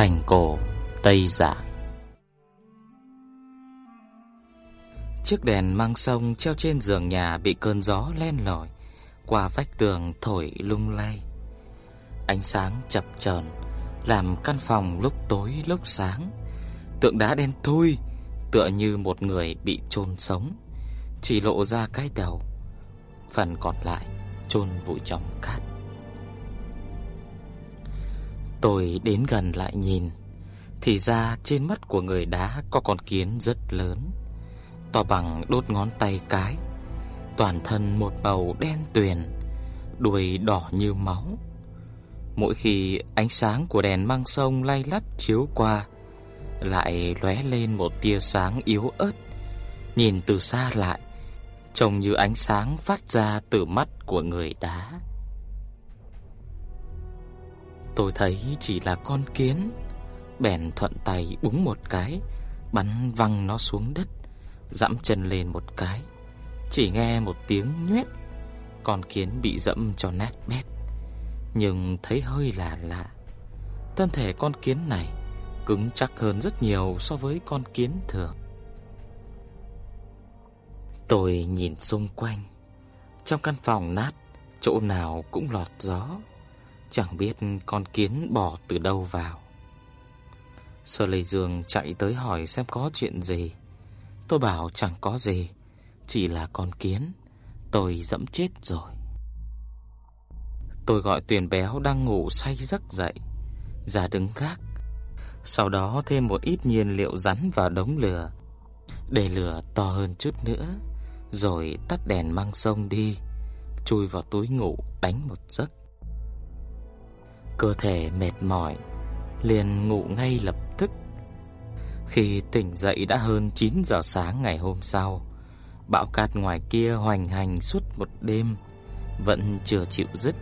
Thành cổ Tây Giả Chiếc đèn mang sông treo trên giường nhà bị cơn gió len lỏi qua vách tường thổi lung lay. Ánh sáng chập chờn làm căn phòng lúc tối lúc sáng. Tượng đá đen thui tựa như một người bị chôn sống, chỉ lộ ra cái đầu, phần còn lại chôn vùi trong cát. Tôi đến gần lại nhìn, thì ra trên mắt của người đá có con kiến rất lớn, to bằng đốt ngón tay cái, toàn thân một màu đen tuyền, đuôi đỏ như máu. Mỗi khi ánh sáng của đèn mang sông lay lắt chiếu qua, lại lóe lên một tia sáng yếu ớt, nhìn từ xa lại, trông như ánh sáng phát ra từ mắt của người đá. Tôi thấy chỉ là con kiến, bèn thuận tay búng một cái, bắn văng nó xuống đất, dẫm chân lên một cái, chỉ nghe một tiếng nhoét, con kiến bị dẫm cho nát bét. Nhưng thấy hơi lạ lạ. Thân thể con kiến này cứng chắc hơn rất nhiều so với con kiến thường. Tôi nhìn xung quanh, trong căn phòng nát, chỗ nào cũng lọt gió, chẳng biết con kiến bỏ từ đâu vào. Sơ Lê Dương chạy tới hỏi xem có chuyện gì. Tôi bảo chẳng có gì, chỉ là con kiến, tôi dẫm chết rồi. Tôi gọi Tuyền Béo đang ngủ say giấc dậy, ra đứng gác. Sau đó thêm một ít nhiên liệu rắn vào đống lửa, để lửa to hơn chút nữa, rồi tắt đèn mang sông đi, chui vào túi ngủ đánh một giấc. Cơ thể mệt mỏi, liền ngủ ngay lập tức. Khi tỉnh dậy đã hơn 9 giờ sáng ngày hôm sau, bão cát ngoài kia hoành hành suốt một đêm, vẫn chưa chịu dứt.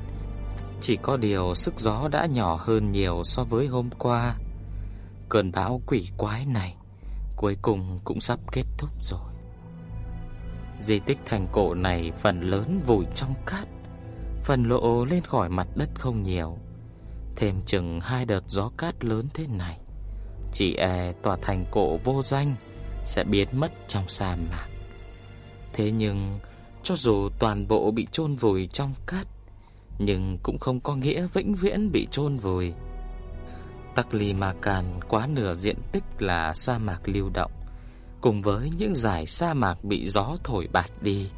Chỉ có điều sức gió đã nhỏ hơn nhiều so với hôm qua. Cơn bão quỷ quái này cuối cùng cũng sắp kết thúc rồi. Di tích thành cổ này phần lớn vùi trong cát, phần lộ lên khỏi mặt đất không nhiều. Thêm chừng hai đợt gió cát lớn thế này, chỉ e tòa thành cổ vô danh sẽ biến mất trong sa mạc. Thế nhưng, cho dù toàn bộ bị chôn vùi trong cát, nhưng cũng không có nghĩa vĩnh viễn bị chôn vùi. Taklimakan quá nửa diện tích là sa mạc lưu động, cùng với những dải sa mạc bị gió thổi bạt đi,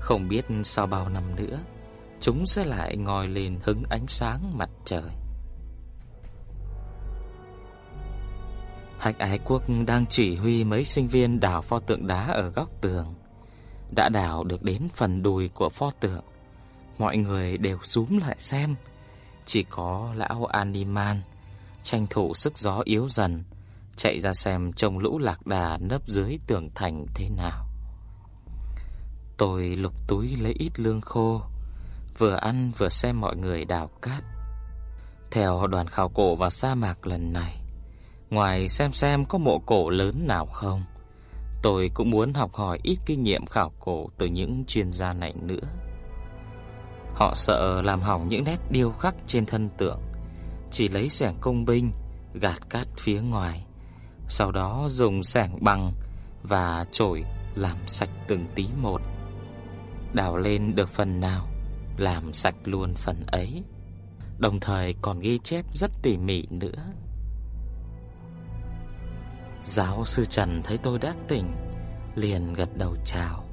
không biết sau bao năm nữa chúng sẽ lại ngòi lên hứng ánh sáng mặt trời. Hạch Ái Quốc đang chỉ huy mấy sinh viên đào pho tượng đá ở góc tường. Đã đào được đến phần đùi của pho tượng, mọi người đều súm lại xem. Chỉ có lão Animan tranh thủ sức gió yếu dần, chạy ra xem trông lũ lạc đà nấp dưới tường thành thế nào. Tôi lục túi lấy ít lương khô, vừa ăn vừa xem mọi người đào cát. Theo đoàn khảo cổ vào sa mạc lần này, ngoài xem xem có mộ cổ lớn nào không, tôi cũng muốn học hỏi ít kinh nghiệm khảo cổ từ những chuyên gia này nữa. Họ sợ làm hỏng những nét điêu khắc trên thân tượng, chỉ lấy xẻng công binh gạt cát phía ngoài, sau đó dùng xẻng bằng và chổi làm sạch từng tí một. Đào lên được phần nào, làm sạch luôn phần ấy. Đồng thời còn ghi chép rất tỉ mỉ nữa. Giáo sư Trần thấy tôi đã tỉnh, liền gật đầu chào.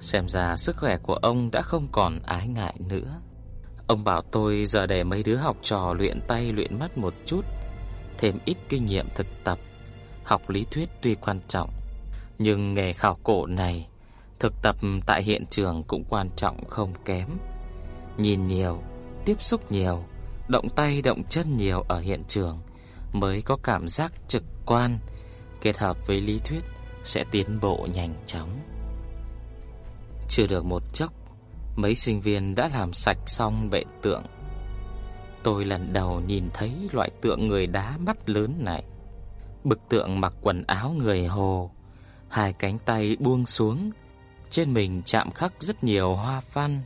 Xem ra sức khỏe của ông đã không còn ái ngại nữa. Ông bảo tôi giờ để mấy đứa học trò luyện tay luyện mắt một chút, thêm ít kinh nghiệm thực tập. Học lý thuyết tuy quan trọng, nhưng nghề khảo cổ này, thực tập tại hiện trường cũng quan trọng không kém. Nhìn nhiều, tiếp xúc nhiều, động tay động chân nhiều ở hiện trường mới có cảm giác trực quan, kết hợp với lý thuyết sẽ tiến bộ nhanh chóng. Chưa được một chốc, mấy sinh viên đã làm sạch xong bệ tượng. Tôi lần đầu nhìn thấy loại tượng người đá mắt lớn này. Bức tượng mặc quần áo người Hồ, hai cánh tay buông xuống, trên mình chạm khắc rất nhiều hoa văn,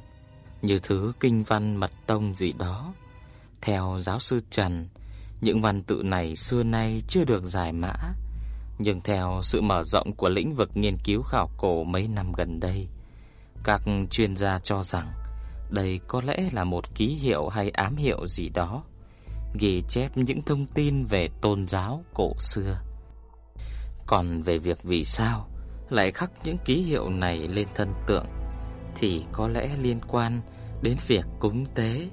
như thứ kinh văn mật tông gì đó. Theo giáo sư Trần, những văn tự này xưa nay chưa được giải mã, nhưng theo sự mở rộng của lĩnh vực nghiên cứu khảo cổ mấy năm gần đây, các chuyên gia cho rằng đây có lẽ là một ký hiệu hay ám hiệu gì đó, ghi chép những thông tin về tôn giáo cổ xưa. Còn về việc vì sao lại khắc những ký hiệu này lên thân tượng thì có lẽ liên quan đến việc cúng tế,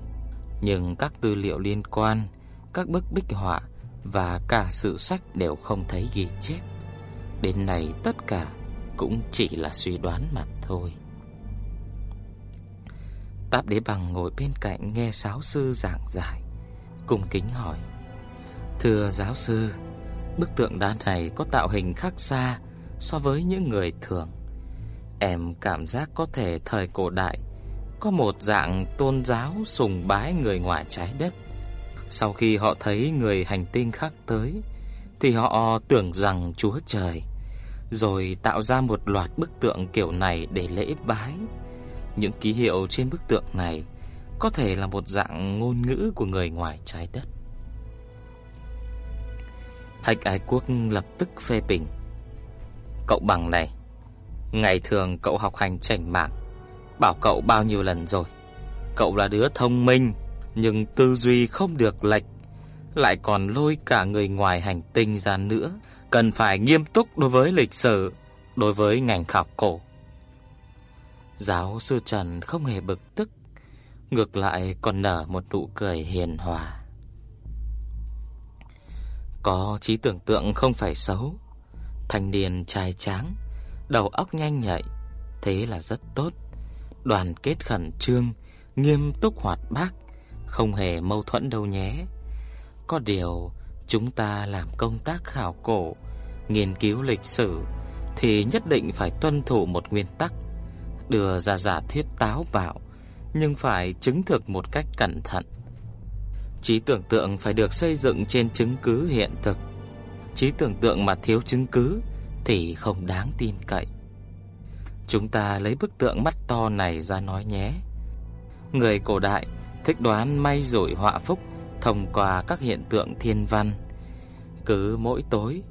nhưng các tư liệu liên quan, các bức bích họa và cả sự sách đều không thấy ghi chép. Đến nay tất cả cũng chỉ là suy đoán mà thôi. Táp Đế Bằng ngồi bên cạnh nghe giáo sư giảng giải, cung kính hỏi: "Thưa giáo sư, bức tượng đá này có tạo hình khác xa so với những người thường. Em cảm giác có thể thời cổ đại có một dạng tôn giáo sùng bái người ngoài trái đất. Sau khi họ thấy người hành tinh khác tới thì họ tưởng rằng Chúa Trời rồi tạo ra một loạt bức tượng kiểu này để lễ bái. Những ký hiệu trên bức tượng này có thể là một dạng ngôn ngữ của người ngoài trái đất. Hạch Ái Quốc lập tức phê bình. Cậu bằng này, ngày thường cậu học hành chảnh mảng, bảo cậu bao nhiêu lần rồi. Cậu là đứa thông minh, nhưng tư duy không được lệch, lại còn lôi cả người ngoài hành tinh ra nữa, cần phải nghiêm túc đối với lịch sử, đối với ngành khảo cổ. Giáo sư Trần không hề bực tức, ngược lại còn nở một nụ cười hiền hòa. Có trí tưởng tượng không phải xấu, thanh niên trai tráng, đầu óc nhanh nhạy, thế là rất tốt. Đoàn kết khẩn trương, nghiêm túc hoạt bát, không hề mâu thuẫn đâu nhé. Có điều, chúng ta làm công tác khảo cổ, nghiên cứu lịch sử thì nhất định phải tuân thủ một nguyên tắc, đưa ra giả thuyết táo bạo, nhưng phải chứng thực một cách cẩn thận. Trí tưởng tượng phải được xây dựng trên chứng cứ hiện thực. Trí tưởng tượng mà thiếu chứng cứ thì không đáng tin cậy. Chúng ta lấy bức tượng mắt to này ra nói nhé. Người cổ đại thích đoán may rủi họa phúc thông qua các hiện tượng thiên văn. Cứ mỗi tối,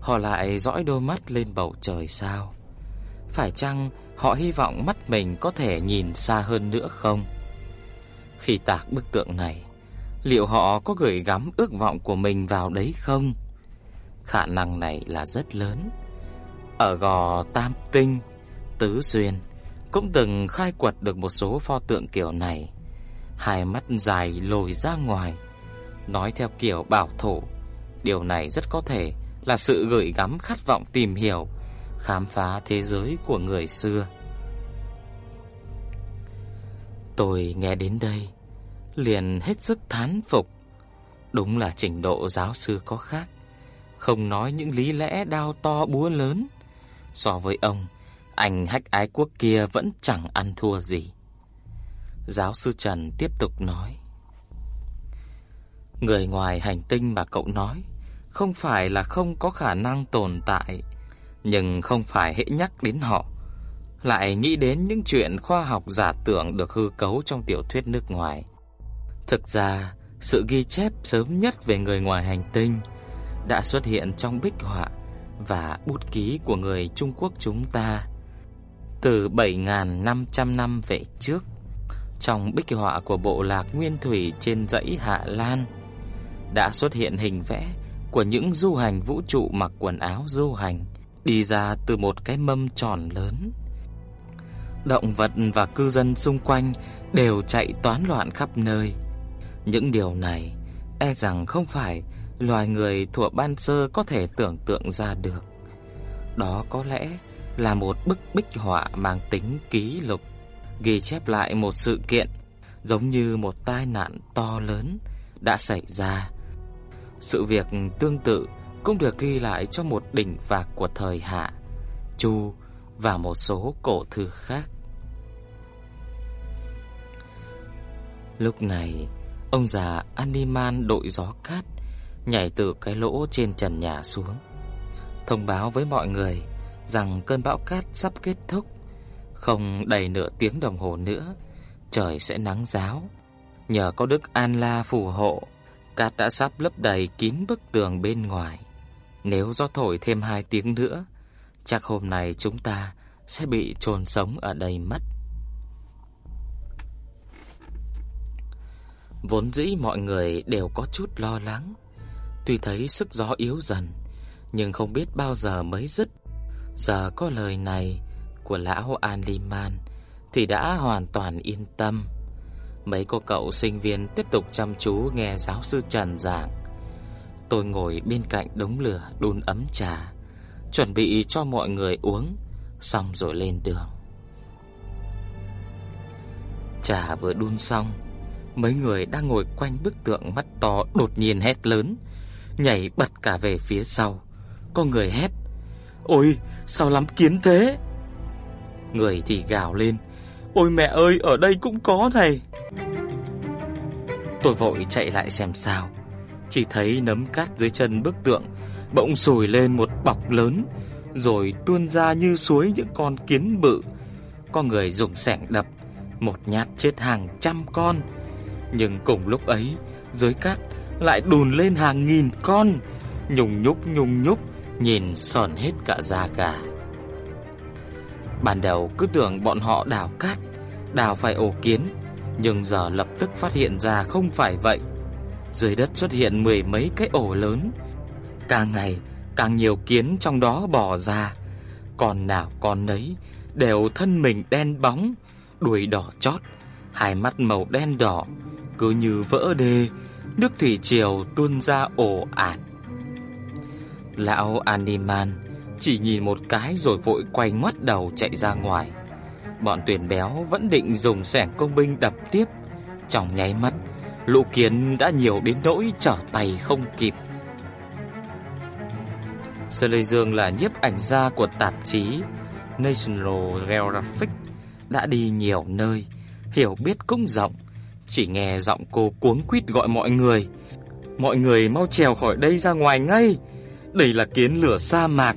họ lại dõi đôi mắt lên bầu trời sao. Phải chăng họ hy vọng mắt mình có thể nhìn xa hơn nữa không? Khi tạc bức tượng này, liệu họ có gửi gắm ước vọng của mình vào đấy không? Khả năng này là rất lớn. Ở gò Tam Tinh, Tứ duyên cũng từng khai quật được một số pho tượng kiểu này. Hai mắt dài lồi ra ngoài, nói theo kiểu bảo thủ. Điều này rất có thể là sự gửi gắm khát vọng tìm hiểu, khám phá thế giới của người xưa. Tôi nghe đến đây, liền hết sức thán phục. Đúng là trình độ giáo sư có khác, không nói những lý lẽ đao to búa lớn. So với ông, anh hách ái quốc kia vẫn chẳng ăn thua gì. Giáo sư Trần tiếp tục nói. Người ngoài hành tinh mà cậu nói không phải là không có khả năng tồn tại, nhưng không phải hệ nhắc đến họ lại nghĩ đến những chuyện khoa học giả tưởng được hư cấu trong tiểu thuyết nước ngoài. Thực ra, sự ghi chép sớm nhất về người ngoài hành tinh đã xuất hiện trong bích họa và bút ký của người Trung Quốc chúng ta từ 7500 năm về trước. Trong bích họa của bộ lạc Nguyên Thủy trên dãy Hạ Lan đã xuất hiện hình vẽ của những du hành vũ trụ mặc quần áo du hành đi ra từ một cái mâm tròn lớn. Động vật và cư dân xung quanh đều chạy toán loạn khắp nơi. Những điều này e rằng không phải loài người thuở ban sơ có thể tưởng tượng ra được. Đó có lẽ là một bức bích họa mang tính ký lục, ghi chép lại một sự kiện giống như một tai nạn to lớn đã xảy ra. Sự việc tương tự cũng được ghi lại trong một đỉnh vạc của thời Hạ, Chu và một số cổ thư khác. Lúc này, ông già Animan đội gió cát nhảy từ cái lỗ trên trần nhà xuống, thông báo với mọi người rằng cơn bão cát sắp kết thúc, không đầy nửa tiếng đồng hồ nữa, trời sẽ nắng giáo. Nhờ có Đức An La phù hộ, cát đã sắp lấp đầy kín bức tường bên ngoài. Nếu gió thổi thêm hai tiếng nữa, chắc hôm nay chúng ta sẽ bị chôn sống ở đây mất. Vốn dĩ mọi người đều có chút lo lắng, tuy thấy sức gió yếu dần, nhưng không biết bao giờ mới dứt. Giờ có lời này của lão aliman thì đã hoàn toàn yên tâm. Mấy cô cậu sinh viên tiếp tục chăm chú nghe giáo sư Trần giảng. Tôi ngồi bên cạnh đống lửa đun ấm trà, chuẩn bị cho mọi người uống, xong rồi lên đường. Trà vừa đun xong, mấy người đang ngồi quanh bức tượng mắt to đột nhiên hét lớn, nhảy bật cả về phía sau. Có người hét: "Ôi, sao lắm kiến thế?" Người thì gào lên: "Ôi mẹ ơi, ở đây cũng có này." Tôi vội chạy lại xem sao, chỉ thấy nấm cát dưới chân bức tượng bỗng sùi lên một bọc lớn, rồi tuôn ra như suối những con kiến bự. Có người dùng sẻng đập, một nhát chết hàng trăm con. Nhưng cùng lúc ấy, dưới cát lại đùn lên hàng nghìn con, nhùng nhúc nhung nhúc, nhìn sòn hết cả da gà. Ban đầu cứ tưởng bọn họ đào cát, đào phải ổ kiến, nhưng giờ lập tức phát hiện ra không phải vậy. Dưới đất xuất hiện mười mấy cái ổ lớn, càng ngày càng nhiều kiến trong đó bò ra, còn nào con nấy đều thân mình đen bóng, đuôi đỏ chót, hai mắt màu đen đỏ, cứ như vỡ đê, nước thủy triều tuôn ra ồ ạt. Lão Animan chỉ nhìn một cái rồi vội quay ngoắt đầu chạy ra ngoài. Bọn tuyển béo vẫn định dùng sẻng công binh đập tiếp, trong nháy mắt, lũ kiến đã nhiều đến nỗi trở tay không kịp. Sơ Lê Dương là nhiếp ảnh gia của tạp chí National Geographic, đã đi nhiều nơi, hiểu biết cũng rộng, chỉ nghe giọng cô cuống quýt gọi mọi người. Mọi người mau trèo khỏi đây ra ngoài ngay. Đây là kiến lửa sa mạc.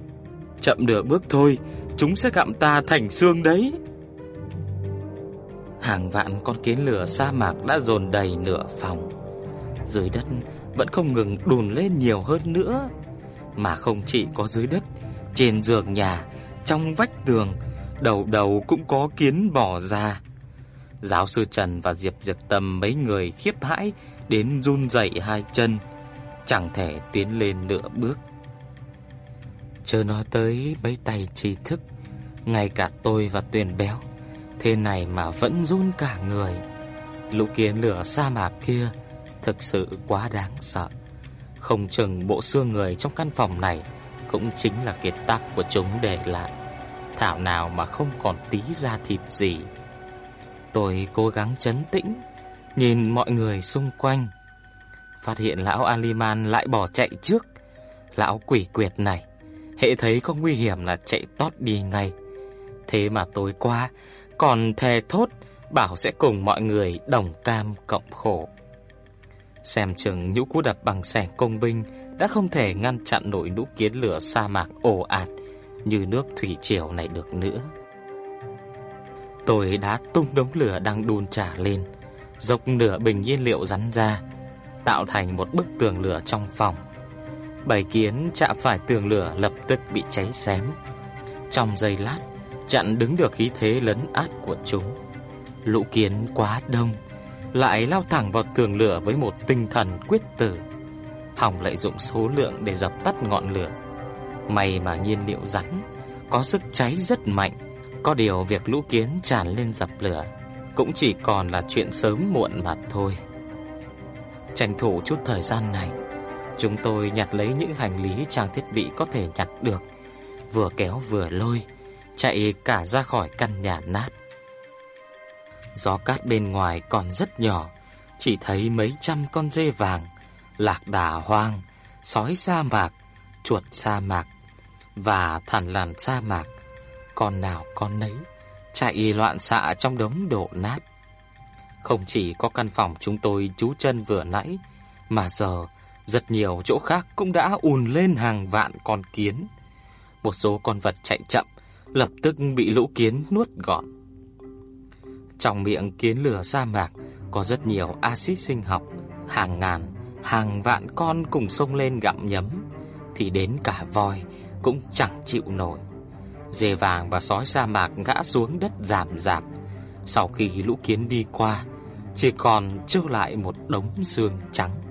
Chậm nửa bước thôi, chúng sẽ gặm ta thành xương đấy. Hàng vạn con kiến lửa sa mạc đã dồn đầy nửa phòng. Dưới đất vẫn không ngừng đùn lên nhiều hơn nữa. Mà không chỉ có dưới đất, trên giường nhà, trong vách tường, đầu đầu cũng có kiến bò ra. Giáo sư Trần và Diệp Diệp Tâm mấy người khiếp hãi đến run rẩy hai chân, chẳng thể tiến lên nửa bước chớ nói tới mấy tay trí thức, ngay cả tôi và Tuyền Béo, thế này mà vẫn run cả người. Lũ kiến lửa sa mạc kia thực sự quá đáng sợ. Không chừng bộ xương người trong căn phòng này cũng chính là kiệt tác của chúng để lại. Thảo nào mà không còn tí da thịt gì. Tôi cố gắng chấn tĩnh, nhìn mọi người xung quanh. Phát hiện lão Aliman lại bỏ chạy trước. Lão quỷ quyệt này, hệ thấy có nguy hiểm là chạy tót đi ngay. Thế mà tối qua còn thề thốt bảo sẽ cùng mọi người đồng cam cộng khổ. Xem chừng nhũ cú đập bằng sẻng công binh đã không thể ngăn chặn nổi lũ kiến lửa sa mạc ồ ạt như nước thủy triều này được nữa. Tôi đã tung đống lửa đang đun trả lên, dọc nửa bình nhiên liệu rắn ra, tạo thành một bức tường lửa trong phòng. Bảy kiến chạm phải tường lửa lập tức bị cháy xém. Trong giây lát, chặn đứng được khí thế lấn át của chúng. Lũ kiến quá đông, lại lao thẳng vào tường lửa với một tinh thần quyết tử. Hỏng lợi dụng số lượng để dập tắt ngọn lửa. May mà nhiên liệu rắn có sức cháy rất mạnh, có điều việc lũ kiến tràn lên dập lửa cũng chỉ còn là chuyện sớm muộn mà thôi. Tranh thủ chút thời gian này, chúng tôi nhặt lấy những hành lý trang thiết bị có thể nhặt được, vừa kéo vừa lôi, chạy cả ra khỏi căn nhà nát. Gió cát bên ngoài còn rất nhỏ, chỉ thấy mấy trăm con dê vàng lạc đà hoang sói sa mạc, chuột sa mạc và thằn lằn sa mạc, con nào con nấy chạy loạn xạ trong đống đổ nát. Không chỉ có căn phòng chúng tôi trú chân vừa nãy, mà giờ rất nhiều chỗ khác cũng đã ùn lên hàng vạn con kiến. Một số con vật chạy chậm, lập tức bị lũ kiến nuốt gọn. Trong miệng kiến lửa sa mạc có rất nhiều axit sinh học, hàng ngàn, hàng vạn con cùng xông lên gặm nhấm, thì đến cả voi cũng chẳng chịu nổi. Dê vàng và sói sa mạc ngã xuống đất giảm giảm. Sau khi lũ kiến đi qua, chỉ còn trơ lại một đống xương trắng.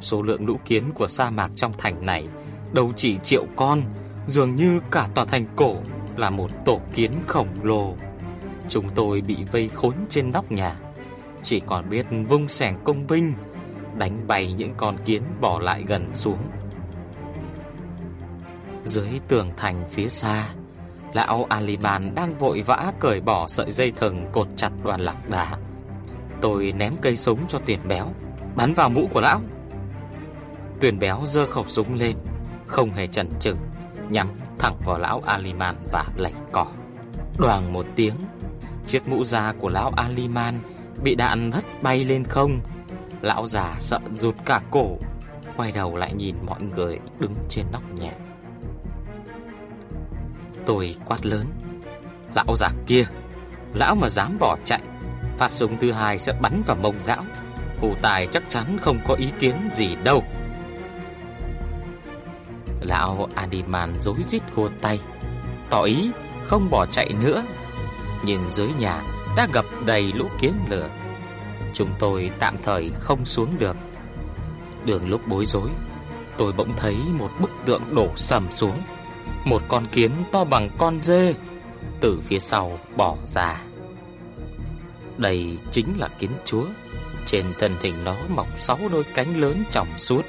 Số lượng lũ kiến của sa mạc trong thành này đâu chỉ triệu con, dường như cả tòa thành cổ là một tổ kiến khổng lồ. Chúng tôi bị vây khốn trên nóc nhà, chỉ còn biết vung sẻng công binh, đánh bay những con kiến bỏ lại gần xuống. Dưới tường thành phía xa, lão Aliban đang vội vã cởi bỏ sợi dây thừng cột chặt đoàn lạc đà. Tôi ném cây súng cho tiền béo, bắn vào mũ của lão. Tuyền béo giơ khẩu súng lên, không hề chần chừ, nhắm thẳng vào lão Aliman và lạch cỏ. Đoàng một tiếng, chiếc mũ da của lão Aliman bị đạn hất bay lên không. Lão già sợ rụt cả cổ, quay đầu lại nhìn mọi người đứng trên nóc nhà. Tôi quát lớn, lão già kia, lão mà dám bỏ chạy, phát súng thứ hai sẽ bắn vào mông lão. Hù tài chắc chắn không có ý kiến gì đâu. Lão Adiman rối rít khô tay. Tỏ ý không bỏ chạy nữa. Nhưng dưới nhà đã gặp đầy lũ kiến lửa. Chúng tôi tạm thời không xuống được. Đường lúc bối rối, Tôi bỗng thấy một bức tượng đổ sầm xuống. Một con kiến to bằng con dê Từ phía sau bỏ ra. Đây chính là kiến chúa. Trên thân hình nó mọc sáu đôi cánh lớn trọng suốt.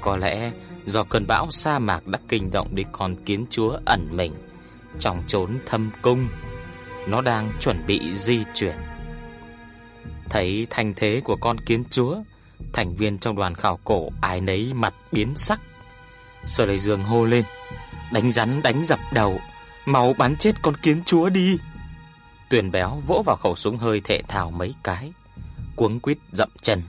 Có lẽ do cơn bão sa mạc đã kinh động đến con kiến chúa ẩn mình trong chốn thâm cung. Nó đang chuẩn bị di chuyển. Thấy thành thế của con kiến chúa, thành viên trong đoàn khảo cổ ai nấy mặt biến sắc. Sở Lệ Dương hô lên, đánh rắn đánh dập đầu, mau bắn chết con kiến chúa đi. Tuyền béo vỗ vào khẩu súng hơi thể thao mấy cái, cuống quýt dậm chân.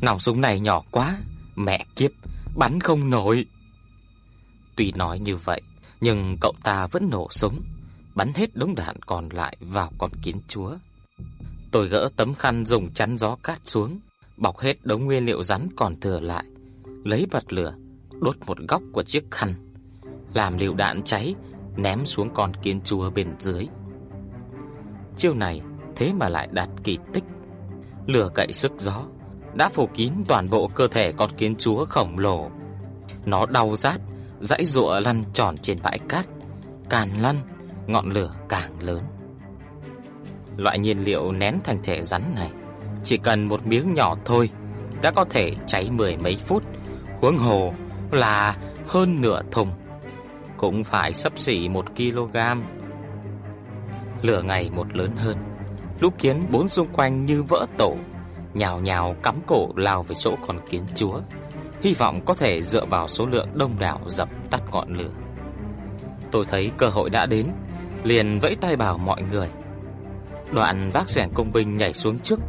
Nòng súng này nhỏ quá, mẹ kiếp, bắn không nổi. Tuy nói như vậy, nhưng cậu ta vẫn nổ súng, bắn hết đống đạn còn lại vào con kiến chúa. Tôi gỡ tấm khăn dùng chắn gió cát xuống, bọc hết đống nguyên liệu rắn còn thừa lại, lấy bật lửa, đốt một góc của chiếc khăn, làm liều đạn cháy, ném xuống con kiến chúa bên dưới. Chiêu này thế mà lại đạt kỳ tích. Lửa cậy sức gió, đã phủ kín toàn bộ cơ thể con kiến chúa khổng lồ. Nó đau rát, dãy giụa lăn tròn trên bãi cát, càng lăn, ngọn lửa càng lớn. Loại nhiên liệu nén thành thể rắn này chỉ cần một miếng nhỏ thôi đã có thể cháy mười mấy phút, huống hồ là hơn nửa thùng, cũng phải sấp xỉ một kg. Lửa ngày một lớn hơn, lúc kiến bốn xung quanh như vỡ tổ, nhào nhào cắm cổ lao về chỗ con kiến chúa, hy vọng có thể dựa vào số lượng đông đảo dập tắt ngọn lửa. Tôi thấy cơ hội đã đến, liền vẫy tay bảo mọi người. Đoạn vác rèn công binh nhảy xuống trước,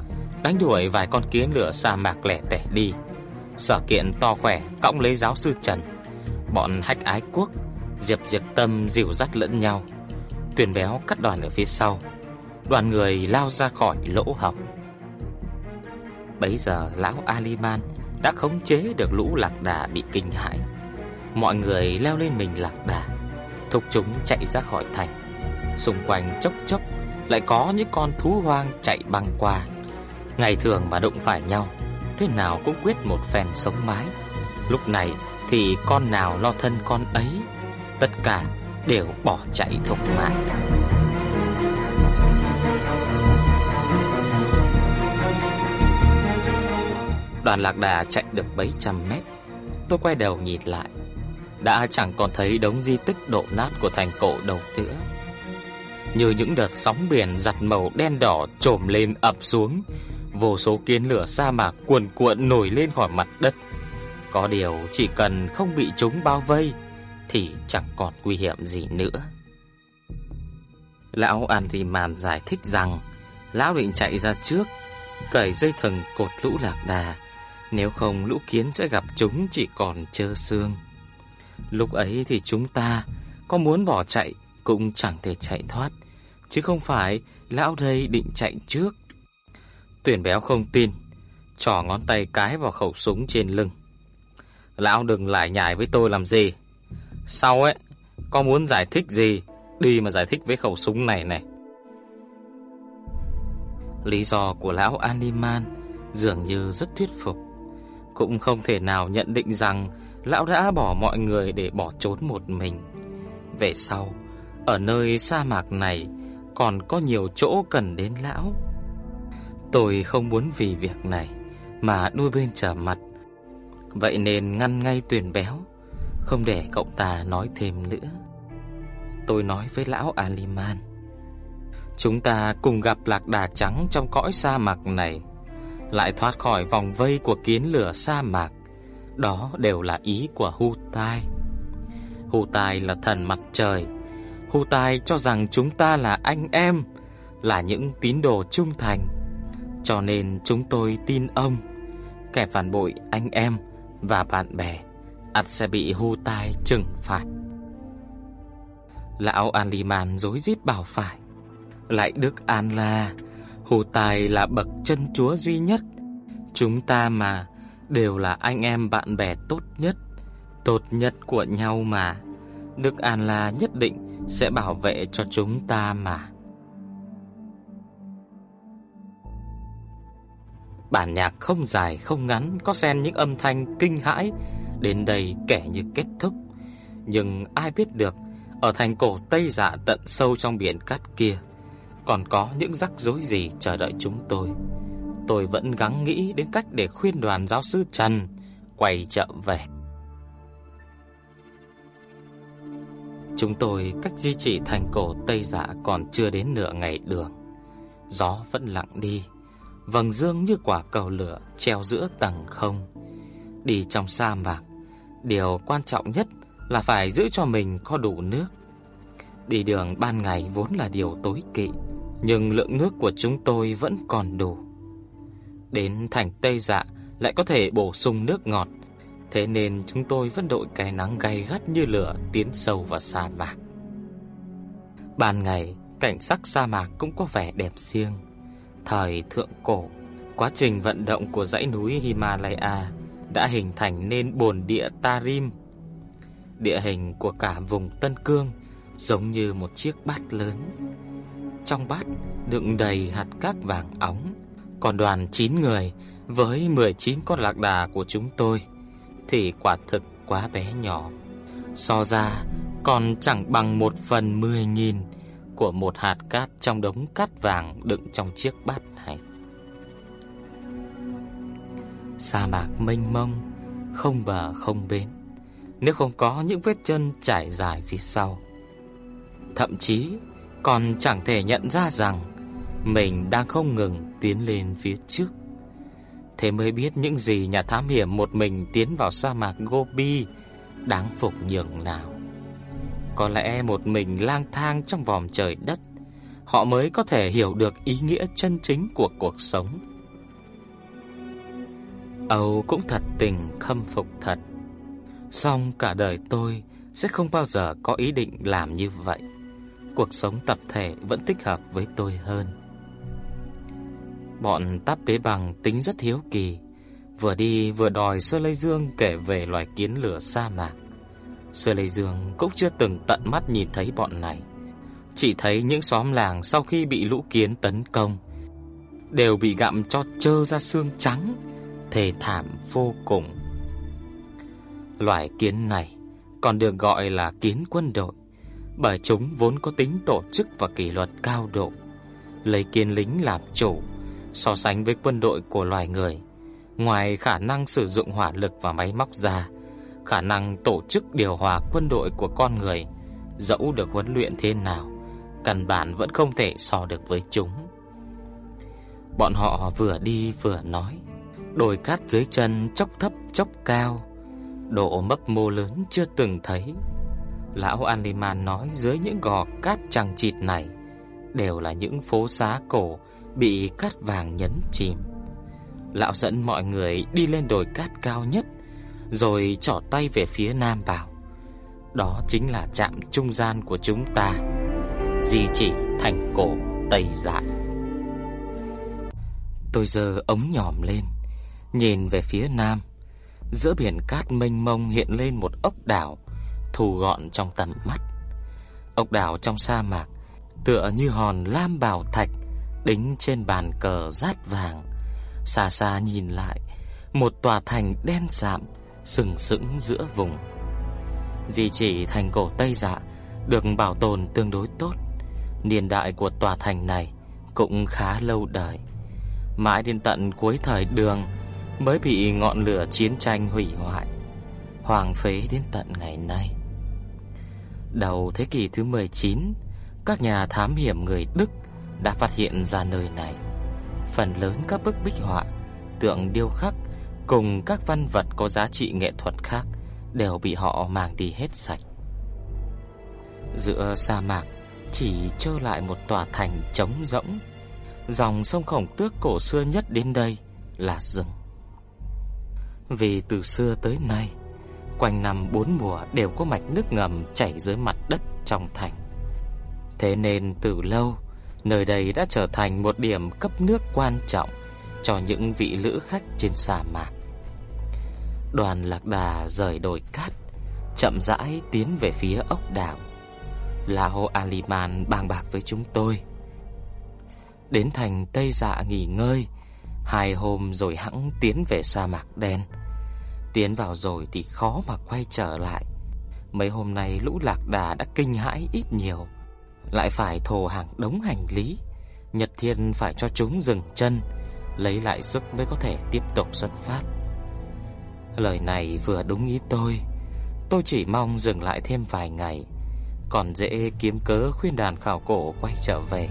đánh đuổi vài con kiến lửa sa mạc lẻ tẻ đi. Sở kiện to khỏe cõng lấy giáo sư Trần, bọn hách ái quốc, diệp diệt tâm dìu dắt lẫn nhau. Tuyền béo cắt đoàn ở phía sau, đoàn người lao ra khỏi lỗ hổng. Bấy giờ lão Aliman đã khống chế được lũ lạc đà bị kinh hãi. Mọi người leo lên mình lạc đà, thúc chúng chạy ra khỏi thành. Xung quanh chốc chốc lại có những con thú hoang chạy băng qua. Ngày thường mà đụng phải nhau, thế nào cũng quyết một phen sống mái. Lúc này thì con nào lo thân con ấy, tất cả đều bỏ chạy thục mạng. Đoàn lạc đà chạy được mấy trăm mét. Tôi quay đầu nhìn lại. Đã chẳng còn thấy đống di tích đổ nát của thành cổ đầu nữa. Như những đợt sóng biển giặt màu đen đỏ trồm lên ập xuống Vô số kiến lửa sa mạc cuồn cuộn nổi lên khỏi mặt đất. Có điều chỉ cần không bị chúng bao vây thì chẳng còn nguy hiểm gì nữa. Lão Andriman giải thích rằng lão định chạy ra trước, cởi dây thừng cột lũ lạc đà, nếu không lũ kiến sẽ gặp chúng chỉ còn trơ xương. Lúc ấy thì chúng ta có muốn bỏ chạy cũng chẳng thể chạy thoát, chứ không phải lão đây định chạy trước. Tuyển béo không tin, Chỏ ngón tay cái vào khẩu súng trên lưng. Lão đừng lại nhải với tôi làm gì. Sau ấy, có muốn giải thích gì, đi mà giải thích với khẩu súng này này. Lý do của lão Animan dường như rất thuyết phục. Cũng không thể nào nhận định rằng lão đã bỏ mọi người để bỏ trốn một mình. Về sau, ở nơi sa mạc này còn có nhiều chỗ cần đến lão. Tôi không muốn vì việc này mà đuôi bên trở mặt. Vậy nên ngăn ngay tuyển béo, không để cậu ta nói thêm nữa. Tôi nói với lão Aliman, chúng ta cùng gặp lạc đà trắng trong cõi sa mạc này, lại thoát khỏi vòng vây của kiến lửa sa mạc. Đó đều là ý của Hu Tai. Hu Tai là thần mặt trời. Hu Tai cho rằng chúng ta là anh em, là những tín đồ trung thành. Cho nên chúng tôi tin ông, kẻ phản bội anh em và bạn bè ắt sẽ bị Hu Tai trừng phạt. Lão An Liman rối rít bảo phải. Lại Đức An La, Hồ Tài là bậc chân chúa duy nhất. Chúng ta mà đều là anh em bạn bè tốt nhất, tốt nhất của nhau mà. Đức An La nhất định sẽ bảo vệ cho chúng ta mà. Bản nhạc không dài không ngắn có xen những âm thanh kinh hãi đến đây kể như kết thúc. Nhưng ai biết được ở thành cổ Tây Dạ tận sâu trong biển cát kia còn có những rắc rối gì chờ đợi chúng tôi. Tôi vẫn gắng nghĩ đến cách để khuyên đoàn giáo sư Trần quay trở về. Chúng tôi cách di chỉ thành cổ Tây Dạ còn chưa đến nửa ngày đường. Gió vẫn lặng đi, vầng dương như quả cầu lửa treo giữa tầng không. Đi trong sa mạc, điều quan trọng nhất là phải giữ cho mình có đủ nước. Đi đường ban ngày vốn là điều tối kỵ, nhưng lượng nước của chúng tôi vẫn còn đủ. Đến thành Tây Dạ lại có thể bổ sung nước ngọt, thế nên chúng tôi vẫn đội cái nắng gay gắt như lửa tiến sâu vào sa mạc. Ban ngày, cảnh sắc sa mạc cũng có vẻ đẹp riêng. Thời thượng cổ, quá trình vận động của dãy núi Himalaya đã hình thành nên bồn địa Tarim. Địa hình của cả vùng Tân Cương giống như một chiếc bát lớn. Trong bát đựng đầy hạt cát vàng óng, còn đoàn 9 người với 19 con lạc đà của chúng tôi thì quả thực quá bé nhỏ. So ra còn chẳng bằng một phần mười nghìn của một hạt cát trong đống cát vàng đựng trong chiếc bát này. Sa mạc mênh mông, không bờ không bến. Nếu không có những vết chân trải dài phía sau, thậm chí còn chẳng thể nhận ra rằng mình đang không ngừng tiến lên phía trước. Thế mới biết những gì nhà thám hiểm một mình tiến vào sa mạc Gobi đáng phục nhường nào. Có lẽ một mình lang thang trong vòng trời đất, họ mới có thể hiểu được ý nghĩa chân chính của cuộc sống. Âu cũng thật tình khâm phục thật. Song cả đời tôi sẽ không bao giờ có ý định làm như vậy. Cuộc sống tập thể vẫn thích hợp với tôi hơn. Bọn táp bế bằng tính rất hiếu kỳ, vừa đi vừa đòi Sơ lây Dương kể về loài kiến lửa sa mạc. Sơ lây Dương cũng chưa từng tận mắt nhìn thấy bọn này, chỉ thấy những xóm làng sau khi bị lũ kiến tấn công đều bị gặm cho trơ ra xương trắng, thề thảm vô cùng. Loài kiến này còn được gọi là kiến quân đội, bởi chúng vốn có tính tổ chức và kỷ luật cao độ, lấy kiên lính làm chủ So sánh với quân đội của loài người, ngoài khả năng sử dụng hỏa lực và máy móc ra, khả năng tổ chức điều hòa quân đội của con người, dẫu được huấn luyện thế nào, căn bản vẫn không thể so được với chúng. Bọn họ vừa đi vừa nói, đồi cát dưới chân chốc thấp chốc cao, độ mấp mô lớn chưa từng thấy. Lão Animan nói dưới những gò cát chằng chịt này đều là những phố xá cổ bị cát vàng nhấn chìm. Lão dẫn mọi người đi lên đồi cát cao nhất, rồi trỏ tay về phía nam bảo: "Đó chính là trạm trung gian của chúng ta." Di chỉ thành cổ Tây Dại." Tôi giơ ống nhòm lên, nhìn về phía nam. Giữa biển cát mênh mông hiện lên một ốc đảo thu gọn trong tầm mắt. Ốc đảo trong sa mạc tựa như hòn lam bảo thạch đính trên bàn cờ rát vàng. Xa xa nhìn lại, một tòa thành đen sạm sừng sững giữa vùng. Di chỉ thành cổ Tây Dạ được bảo tồn tương đối tốt. Niên đại của tòa thành này cũng khá lâu đời. Mãi đến tận cuối thời Đường mới bị ngọn lửa chiến tranh hủy hoại, hoàng phế đến tận ngày nay. Đầu thế kỷ thứ 19, các nhà thám hiểm người Đức đã phát hiện ra nơi này. Phần lớn các bức bích họa, tượng điêu khắc cùng các văn vật có giá trị nghệ thuật khác đều bị họ mang đi hết sạch. Giữa sa mạc chỉ trơ lại một tòa thành trống rỗng. Dòng sông Khổng Tước cổ xưa nhất đến đây là rừng. Vì từ xưa tới nay, quanh năm bốn mùa đều có mạch nước ngầm chảy dưới mặt đất trong thành. Thế nên từ lâu, nơi đây đã trở thành một điểm cấp nước quan trọng cho những vị lữ khách trên sa mạc. Đoàn Lạc Đà rời đồi cát, chậm rãi tiến về phía ốc đảo. Lão Aliman bàng bạc với chúng tôi. Đến thành Tây Dạ nghỉ ngơi, hai hôm rồi hẵng tiến về sa mạc đen. Tiến vào rồi thì khó mà quay trở lại. Mấy hôm nay lũ lạc đà đã kinh hãi ít nhiều, lại phải thồ hàng đống hành lý. Nhật Thiên phải cho chúng dừng chân, lấy lại sức mới có thể tiếp tục xuất phát. Lời này vừa đúng ý tôi. Tôi chỉ mong dừng lại thêm vài ngày còn dễ kiếm cớ khuyên đàn khảo cổ quay trở về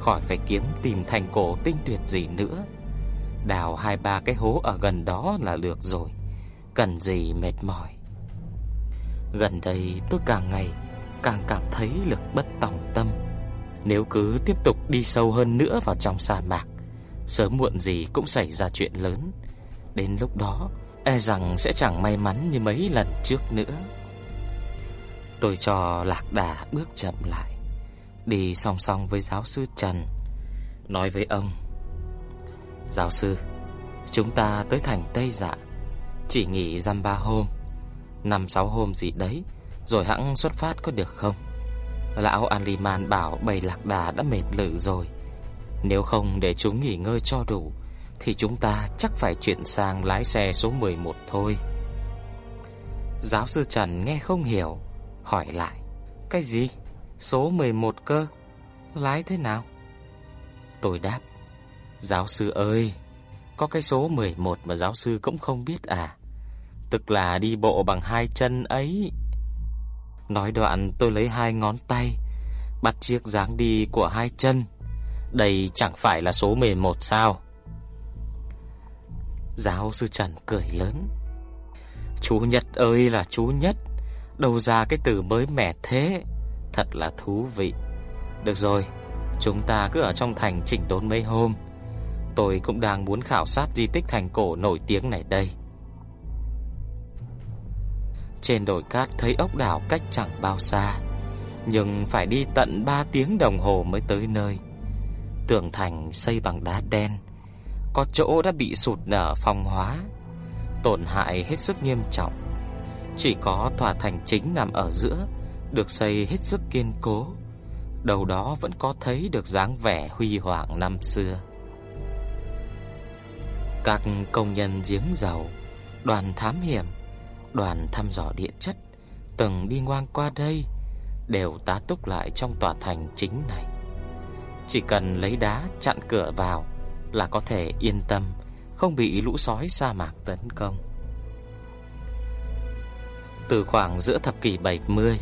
Khỏi phải kiếm tìm thành cổ tinh tuyệt gì nữa Đào hai ba cái hố ở gần đó là được rồi Cần gì mệt mỏi. Gần đây tôi càng ngày càng cảm thấy lực bất tòng tâm. Nếu cứ tiếp tục đi sâu hơn nữa vào trong sa mạc Sớm muộn gì cũng xảy ra chuyện lớn. Đến lúc đó E rằng sẽ chẳng may mắn như mấy lần trước nữa. Tôi cho Lạc Đà bước chậm lại, đi song song với giáo sư Trần, nói với ông: "Giáo sư, chúng ta tới thành Tây Dạ, chỉ nghỉ dăm ba hôm, năm sáu hôm gì đấy, rồi hãng xuất phát có được không?" Lão Aliman bảo bầy Lạc Đà đã mệt lử rồi, nếu không để chúng nghỉ ngơi cho đủ thì chúng ta chắc phải chuyển sang lái xe số 11 thôi. Giáo sư Trần nghe không hiểu, hỏi lại Cái gì? Số 11 cơ Lái thế nào? Tôi đáp Giáo sư ơi có cái số 11 mà giáo sư cũng không biết à. Tức là đi bộ bằng hai chân ấy. Nói đoạn tôi lấy hai ngón tay, Bắt chiếc dáng đi của hai chân. Đây chẳng phải là số 11 sao? Giáo sư Trần cười lớn. Chú Nhật ơi là chú Nhất, Đâu ra cái từ mới mẻ thế. Thật là thú vị. Được rồi, Chúng ta cứ ở trong thành chỉnh đốn mấy hôm. Tôi cũng đang muốn khảo sát di tích thành cổ nổi tiếng này đây. Trên đồi cát thấy ốc đảo cách chẳng bao xa, Nhưng phải đi tận 3 tiếng đồng hồ mới tới nơi. Tường thành xây bằng đá đen, Có chỗ đã bị sụt nở phong hóa, Tổn hại hết sức nghiêm trọng. Chỉ có tòa thành chính nằm ở giữa, Được xây hết sức kiên cố Đầu đó vẫn có thấy được dáng vẻ huy hoàng năm xưa. Các công nhân giếng dầu Đoàn thám hiểm Đoàn thăm dò địa chất Từng đi ngoan qua đây Đều tá túc lại trong tòa thành chính này Chỉ cần lấy đá chặn cửa vào Là có thể yên tâm Không bị lũ sói sa mạc tấn công từ khoảng giữa thập kỷ 70,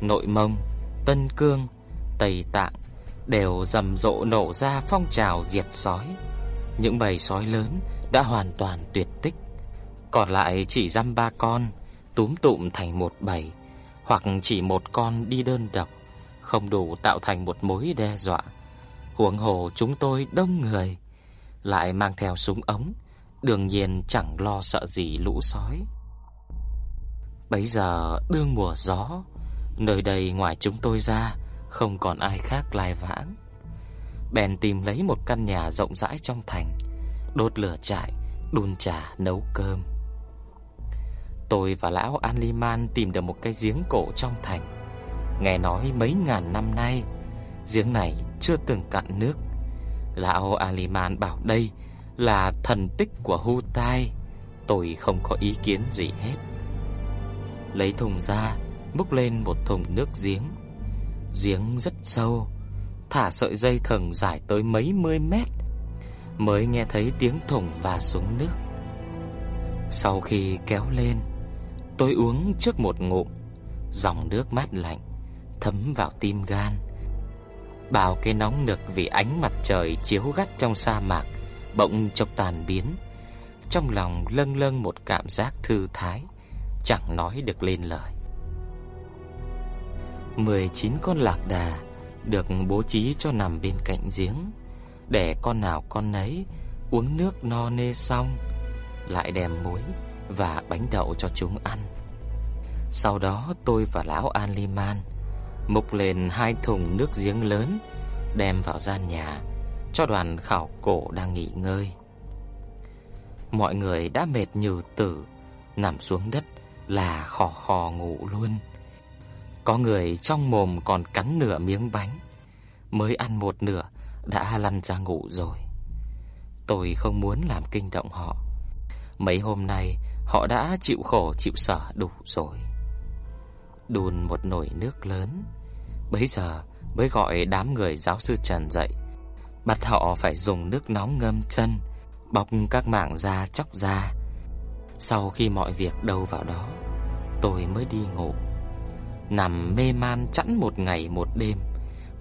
Nội Mông, Tân Cương, Tây Tạng đều rầm rộ nổ ra phong trào diệt sói. Những bầy sói lớn đã hoàn toàn tuyệt tích. Còn lại chỉ dăm ba con túm tụm thành một bầy, hoặc chỉ một con đi đơn độc, không đủ tạo thành một mối đe dọa. Huống hồ chúng tôi đông người, lại mang theo súng ống, đương nhiên chẳng lo sợ gì lũ sói. Bấy giờ đương mùa gió, nơi đây ngoài chúng tôi ra không còn ai khác lai vãng. Bèn tìm lấy một căn nhà rộng rãi trong thành, đốt lửa trại, đun trà nấu cơm. Tôi và lão Anliman tìm được một cái giếng cổ trong thành. Nghe nói mấy ngàn năm nay, giếng này chưa từng cạn nước. Lão Aliman bảo đây là thần tích của Hu Tai. Tôi không có ý kiến gì hết. Lấy thùng ra, múc lên một thùng nước giếng. Giếng rất sâu, thả sợi dây thừng dài tới mấy mươi mét mới nghe thấy tiếng thùng và xuống nước. Sau khi kéo lên, tôi uống trước một ngụm, dòng nước mát lạnh thấm vào tim gan. Bao cái nóng nực vì ánh mặt trời chiếu gắt trong sa mạc bỗng chốc tan biến. Trong lòng lâng lâng một cảm giác thư thái, chẳng nói được lên lời. 19 con lạc đà được bố trí cho nằm bên cạnh giếng, để con nào con nấy uống nước no nê xong, lại đem muối và bánh đậu cho chúng ăn. Sau đó tôi và lão An Liman mục lên hai thùng nước giếng lớn, đem vào gian nhà cho đoàn khảo cổ đang nghỉ ngơi. Mọi người đã mệt như tử, nằm xuống đất là khò khò ngủ luôn. Có người trong mồm còn cắn nửa miếng bánh, mới ăn một nửa đã lăn ra ngủ rồi. Tôi không muốn làm kinh động họ. Mấy hôm nay họ đã chịu khổ chịu sở đủ rồi. Đun một nồi nước lớn, bấy giờ mới gọi đám người giáo sư Trần dậy, bắt họ phải dùng nước nóng ngâm chân, bọc các mảng da chóc da. Sau khi mọi việc đâu vào đó, tôi mới đi ngủ. Nằm mê man chẵn một ngày một đêm,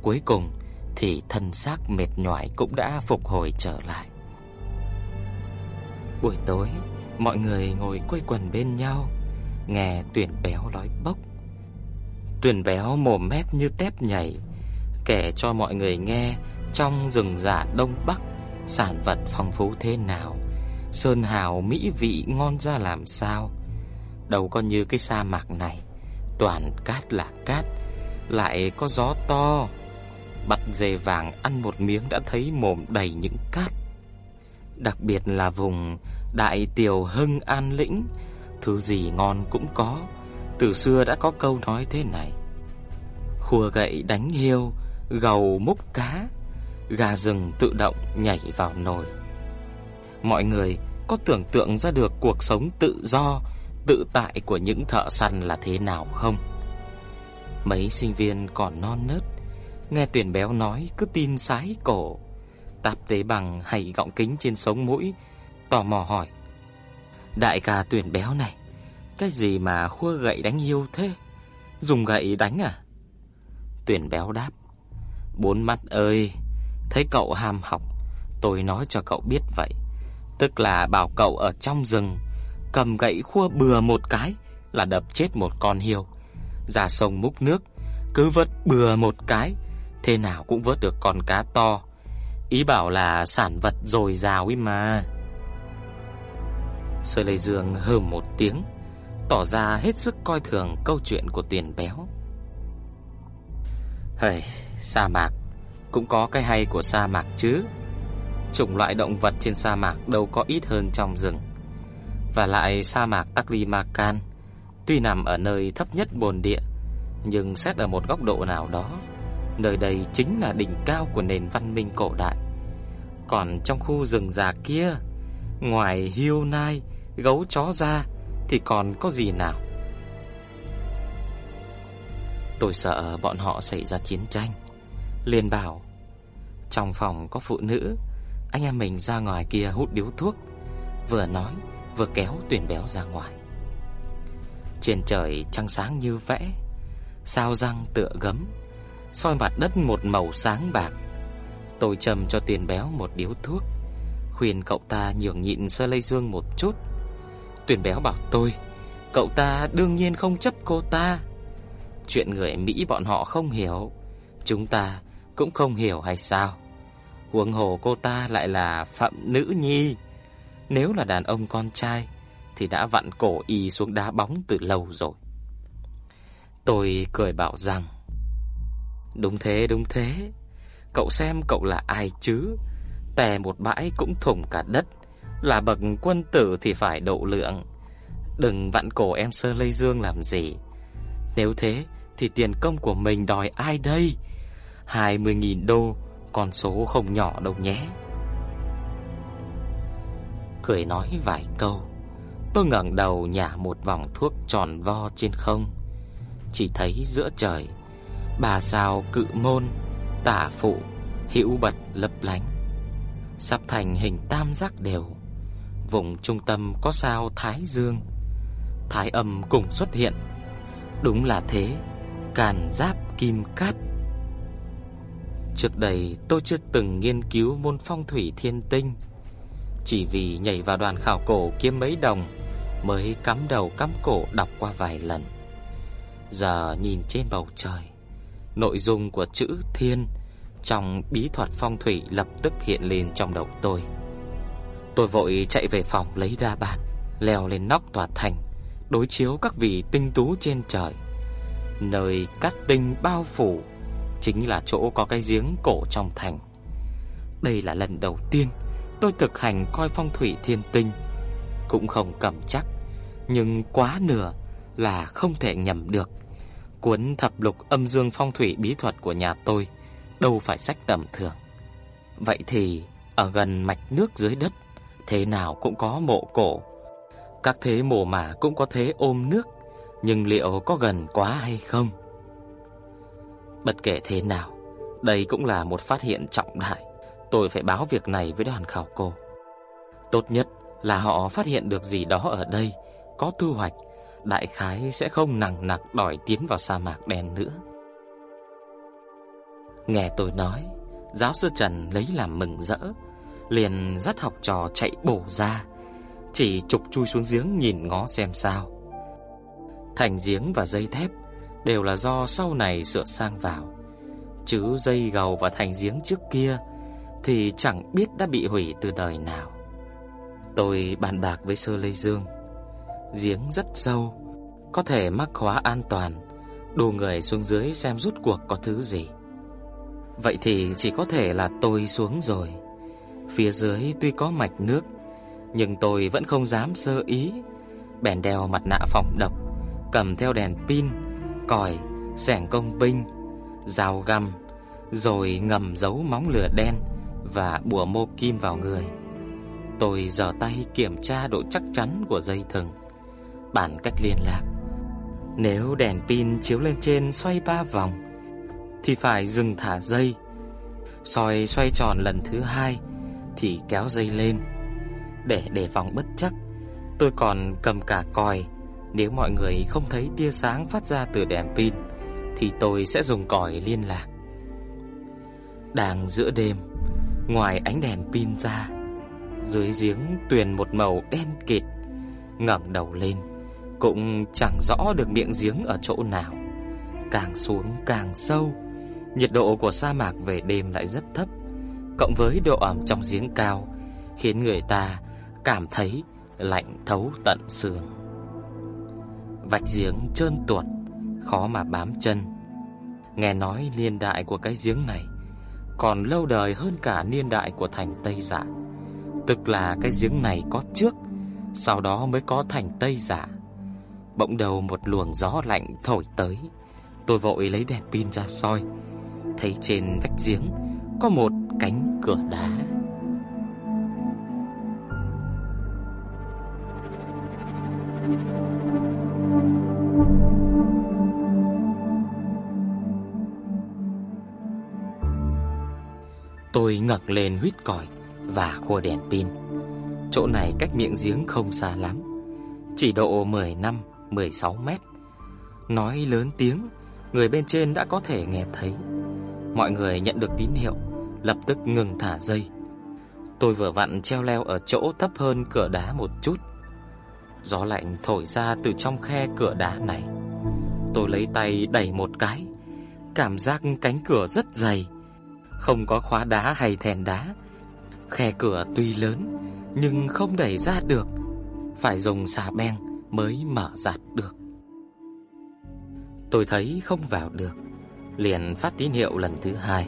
cuối cùng thì thân xác mệt nhoài cũng đã phục hồi trở lại. Buổi tối, mọi người ngồi quây quần bên nhau, nghe tuyển béo nói bốc. Tuyển béo mồm mép như tép nhảy, kể cho mọi người nghe trong rừng già Đông Bắc sản vật phong phú thế nào, sơn hào mỹ vị ngon ra làm sao. Đâu có như cái sa mạc này, toàn cát là cát, lại có gió to. Bắt dê vàng ăn một miếng đã thấy mồm đầy những cát. Đặc biệt là vùng Đại Tiểu Hưng An Lĩnh, thứ gì ngon cũng có. Từ xưa đã có câu nói thế này: Khua gậy đánh hiêu, gầu múc cá, gà rừng tự động nhảy vào nồi. Mọi người có tưởng tượng ra được cuộc sống tự do, tự tại của những thợ săn là thế nào không? Mấy sinh viên còn non nớt, nghe tuyển béo nói cứ tin sái cổ, tạp tế bằng hay gọng kính trên sống mũi, tò mò hỏi. Đại ca tuyển béo này, cái gì mà khua gậy đánh hiêu thế? Dùng gậy đánh à? Tuyển béo đáp. Bốn mắt ơi, thấy cậu ham học, tôi nói cho cậu biết vậy. Tức là bảo cậu ở trong rừng, cầm gậy khua bừa một cái là đập chết một con hiêu. Ra sông múc nước, cứ vớt bừa một cái, thế nào cũng vớt được con cá to. Ý bảo là sản vật dồi dào ấy mà. Sơ Lệ Dương hừm một tiếng, tỏ ra hết sức coi thường câu chuyện của tiền béo. Hầy, sa mạc cũng có cái hay của sa mạc chứ. Chủng loại động vật trên sa mạc đâu có ít hơn trong rừng. Và lại sa mạc Taklimakan tuy nằm ở nơi thấp nhất bồn địa, nhưng xét ở một góc độ nào đó, nơi đây chính là đỉnh cao của nền văn minh cổ đại. Còn trong khu rừng già kia, ngoài hiêu nai, gấu chó ra thì còn có gì nào? Tôi sợ bọn họ xảy ra chiến tranh liền bảo Trong phòng có phụ nữ Anh em mình ra ngoài kia hút điếu thuốc Vừa nói Vừa kéo tuyển béo ra ngoài Trên trời trăng sáng như vẽ Sao răng tựa gấm soi mặt đất một màu sáng bạc Tôi trầm cho Tuyền béo một điếu thuốc Khuyên cậu ta nhường nhịn sơ lây dương một chút Tuyền béo bảo tôi, cậu ta đương nhiên không chấp cô ta. Chuyện người Mỹ bọn họ không hiểu, chúng ta cũng không hiểu hay sao? Huống hồ cô ta lại là phạm nữ nhi. Nếu là đàn ông con trai thì đã vặn cổ y xuống đá bóng từ lâu rồi. Tôi cười bảo rằng Đúng thế, đúng thế. Cậu xem cậu là ai chứ? Tè một bãi cũng thủng cả đất. Là bậc quân tử thì phải độ lượng. Đừng vặn cổ em Sơ Lây Dương làm gì. Nếu thế thì tiền công của mình đòi ai đây? 20.000 đô, con số không nhỏ đâu nhé. Cười nói vài câu, tôi ngẩng đầu nhả một vòng thuốc tròn vo trên không. Chỉ thấy giữa trời, bà sao cự môn, tả phụ, hữu bật lấp lánh. Sắp thành hình tam giác đều. Vùng trung tâm có sao Thái Dương. Thái âm cùng xuất hiện. Đúng là thế, càn giáp kim cát. Trước đây tôi chưa từng nghiên cứu môn phong thủy thiên tinh Chỉ vì nhảy vào đoàn khảo cổ kiếm mấy đồng Mới cắm đầu cắm cổ đọc qua vài lần Giờ nhìn trên bầu trời Nội dung của chữ thiên Trong bí thuật phong thủy lập tức hiện lên trong đầu tôi. Tôi vội chạy về phòng lấy ra bàn, Leo lên nóc tòa thành, Đối chiếu các vị tinh tú trên trời. Nơi cát tinh bao phủ Chính là chỗ có cái giếng cổ trong thành. Đây là lần đầu tiên Tôi thực hành coi phong thủy thiên tinh. Cũng không cầm chắc, Nhưng quá nửa là không thể nhầm được. Cuốn thập lục âm dương phong thủy bí thuật của nhà tôi Đâu phải sách tầm thường Vậy thì ở gần mạch nước dưới đất Thế nào cũng có mộ cổ Các thế mồ mả cũng có thế ôm nước Nhưng liệu có gần quá hay không? Bất kể thế nào, đây cũng là một phát hiện trọng đại. Tôi phải báo việc này với đoàn khảo cổ. Tốt nhất là họ phát hiện được gì đó ở đây, có thu hoạch, đại khái sẽ không nặng nặc đòi tiến vào sa mạc đen nữa. Nghe tôi nói, giáo sư Trần lấy làm mừng rỡ, liền dắt học trò chạy bổ ra, chỉ trục chui xuống giếng nhìn ngó xem sao. Thành giếng và dây thép đều là do sau này sửa sang vào. Chứ dây gầu và thành giếng trước kia thì chẳng biết đã bị hủy từ đời nào. Tôi bàn bạc với Sơ Lê Dương. Giếng rất sâu, có thể mắc khóa an toàn, đồ người xuống dưới xem rút cuộc có thứ gì. Vậy thì chỉ có thể là tôi xuống rồi. Phía dưới tuy có mạch nước, nhưng tôi vẫn không dám sơ ý, bèn đeo mặt nạ phòng độc, cầm theo đèn pin còi, xẻng công binh, dao găm, rồi ngầm giấu móng lửa đen và bùa mô kim vào người. Tôi giở tay kiểm tra độ chắc chắn của dây thừng, bản cách liên lạc. Nếu đèn pin chiếu lên trên xoay ba vòng thì phải dừng thả dây. Soi xoay tròn lần thứ hai thì kéo dây lên. Để đề phòng bất chắc, tôi còn cầm cả còi nếu mọi người không thấy tia sáng phát ra từ đèn pin Thì tôi sẽ dùng còi liên lạc Đang giữa đêm Ngoài ánh đèn pin ra Dưới giếng tuyền một màu đen kịt ngẩng đầu lên cũng chẳng rõ được miệng giếng ở chỗ nào. Càng xuống càng sâu, Nhiệt độ của sa mạc về đêm lại rất thấp, Cộng với độ ẩm trong giếng cao, Khiến người ta cảm thấy lạnh thấu tận xương. Vạch giếng trơn tuột, Khó mà bám chân. Nghe nói niên đại của cái giếng này Còn lâu đời hơn cả niên đại của thành Tây Dạ. Tức là cái giếng này có trước, Sau đó mới có thành Tây Dạ. Bỗng đầu một luồng gió lạnh thổi tới. Tôi vội lấy đèn pin ra soi. Thấy trên vách giếng Có một cánh cửa đá. Tôi ngẩng lên huýt còi và khua đèn pin. Chỗ này cách miệng giếng không xa lắm, chỉ độ 10 năm, 16 mét. Nói lớn tiếng, người bên trên đã có thể nghe thấy. Mọi người nhận được tín hiệu, lập tức ngừng thả dây. Tôi vừa vặn treo leo ở chỗ thấp hơn cửa đá một chút. Gió lạnh thổi ra từ trong khe cửa đá này. Tôi lấy tay đẩy một cái, cảm giác cánh cửa rất dày, không có khóa đá hay thèn đá. Khe cửa tuy lớn nhưng không đẩy ra được, phải dùng xà beng mới mở giạt được. Tôi thấy không vào được, liền phát tín hiệu lần thứ hai,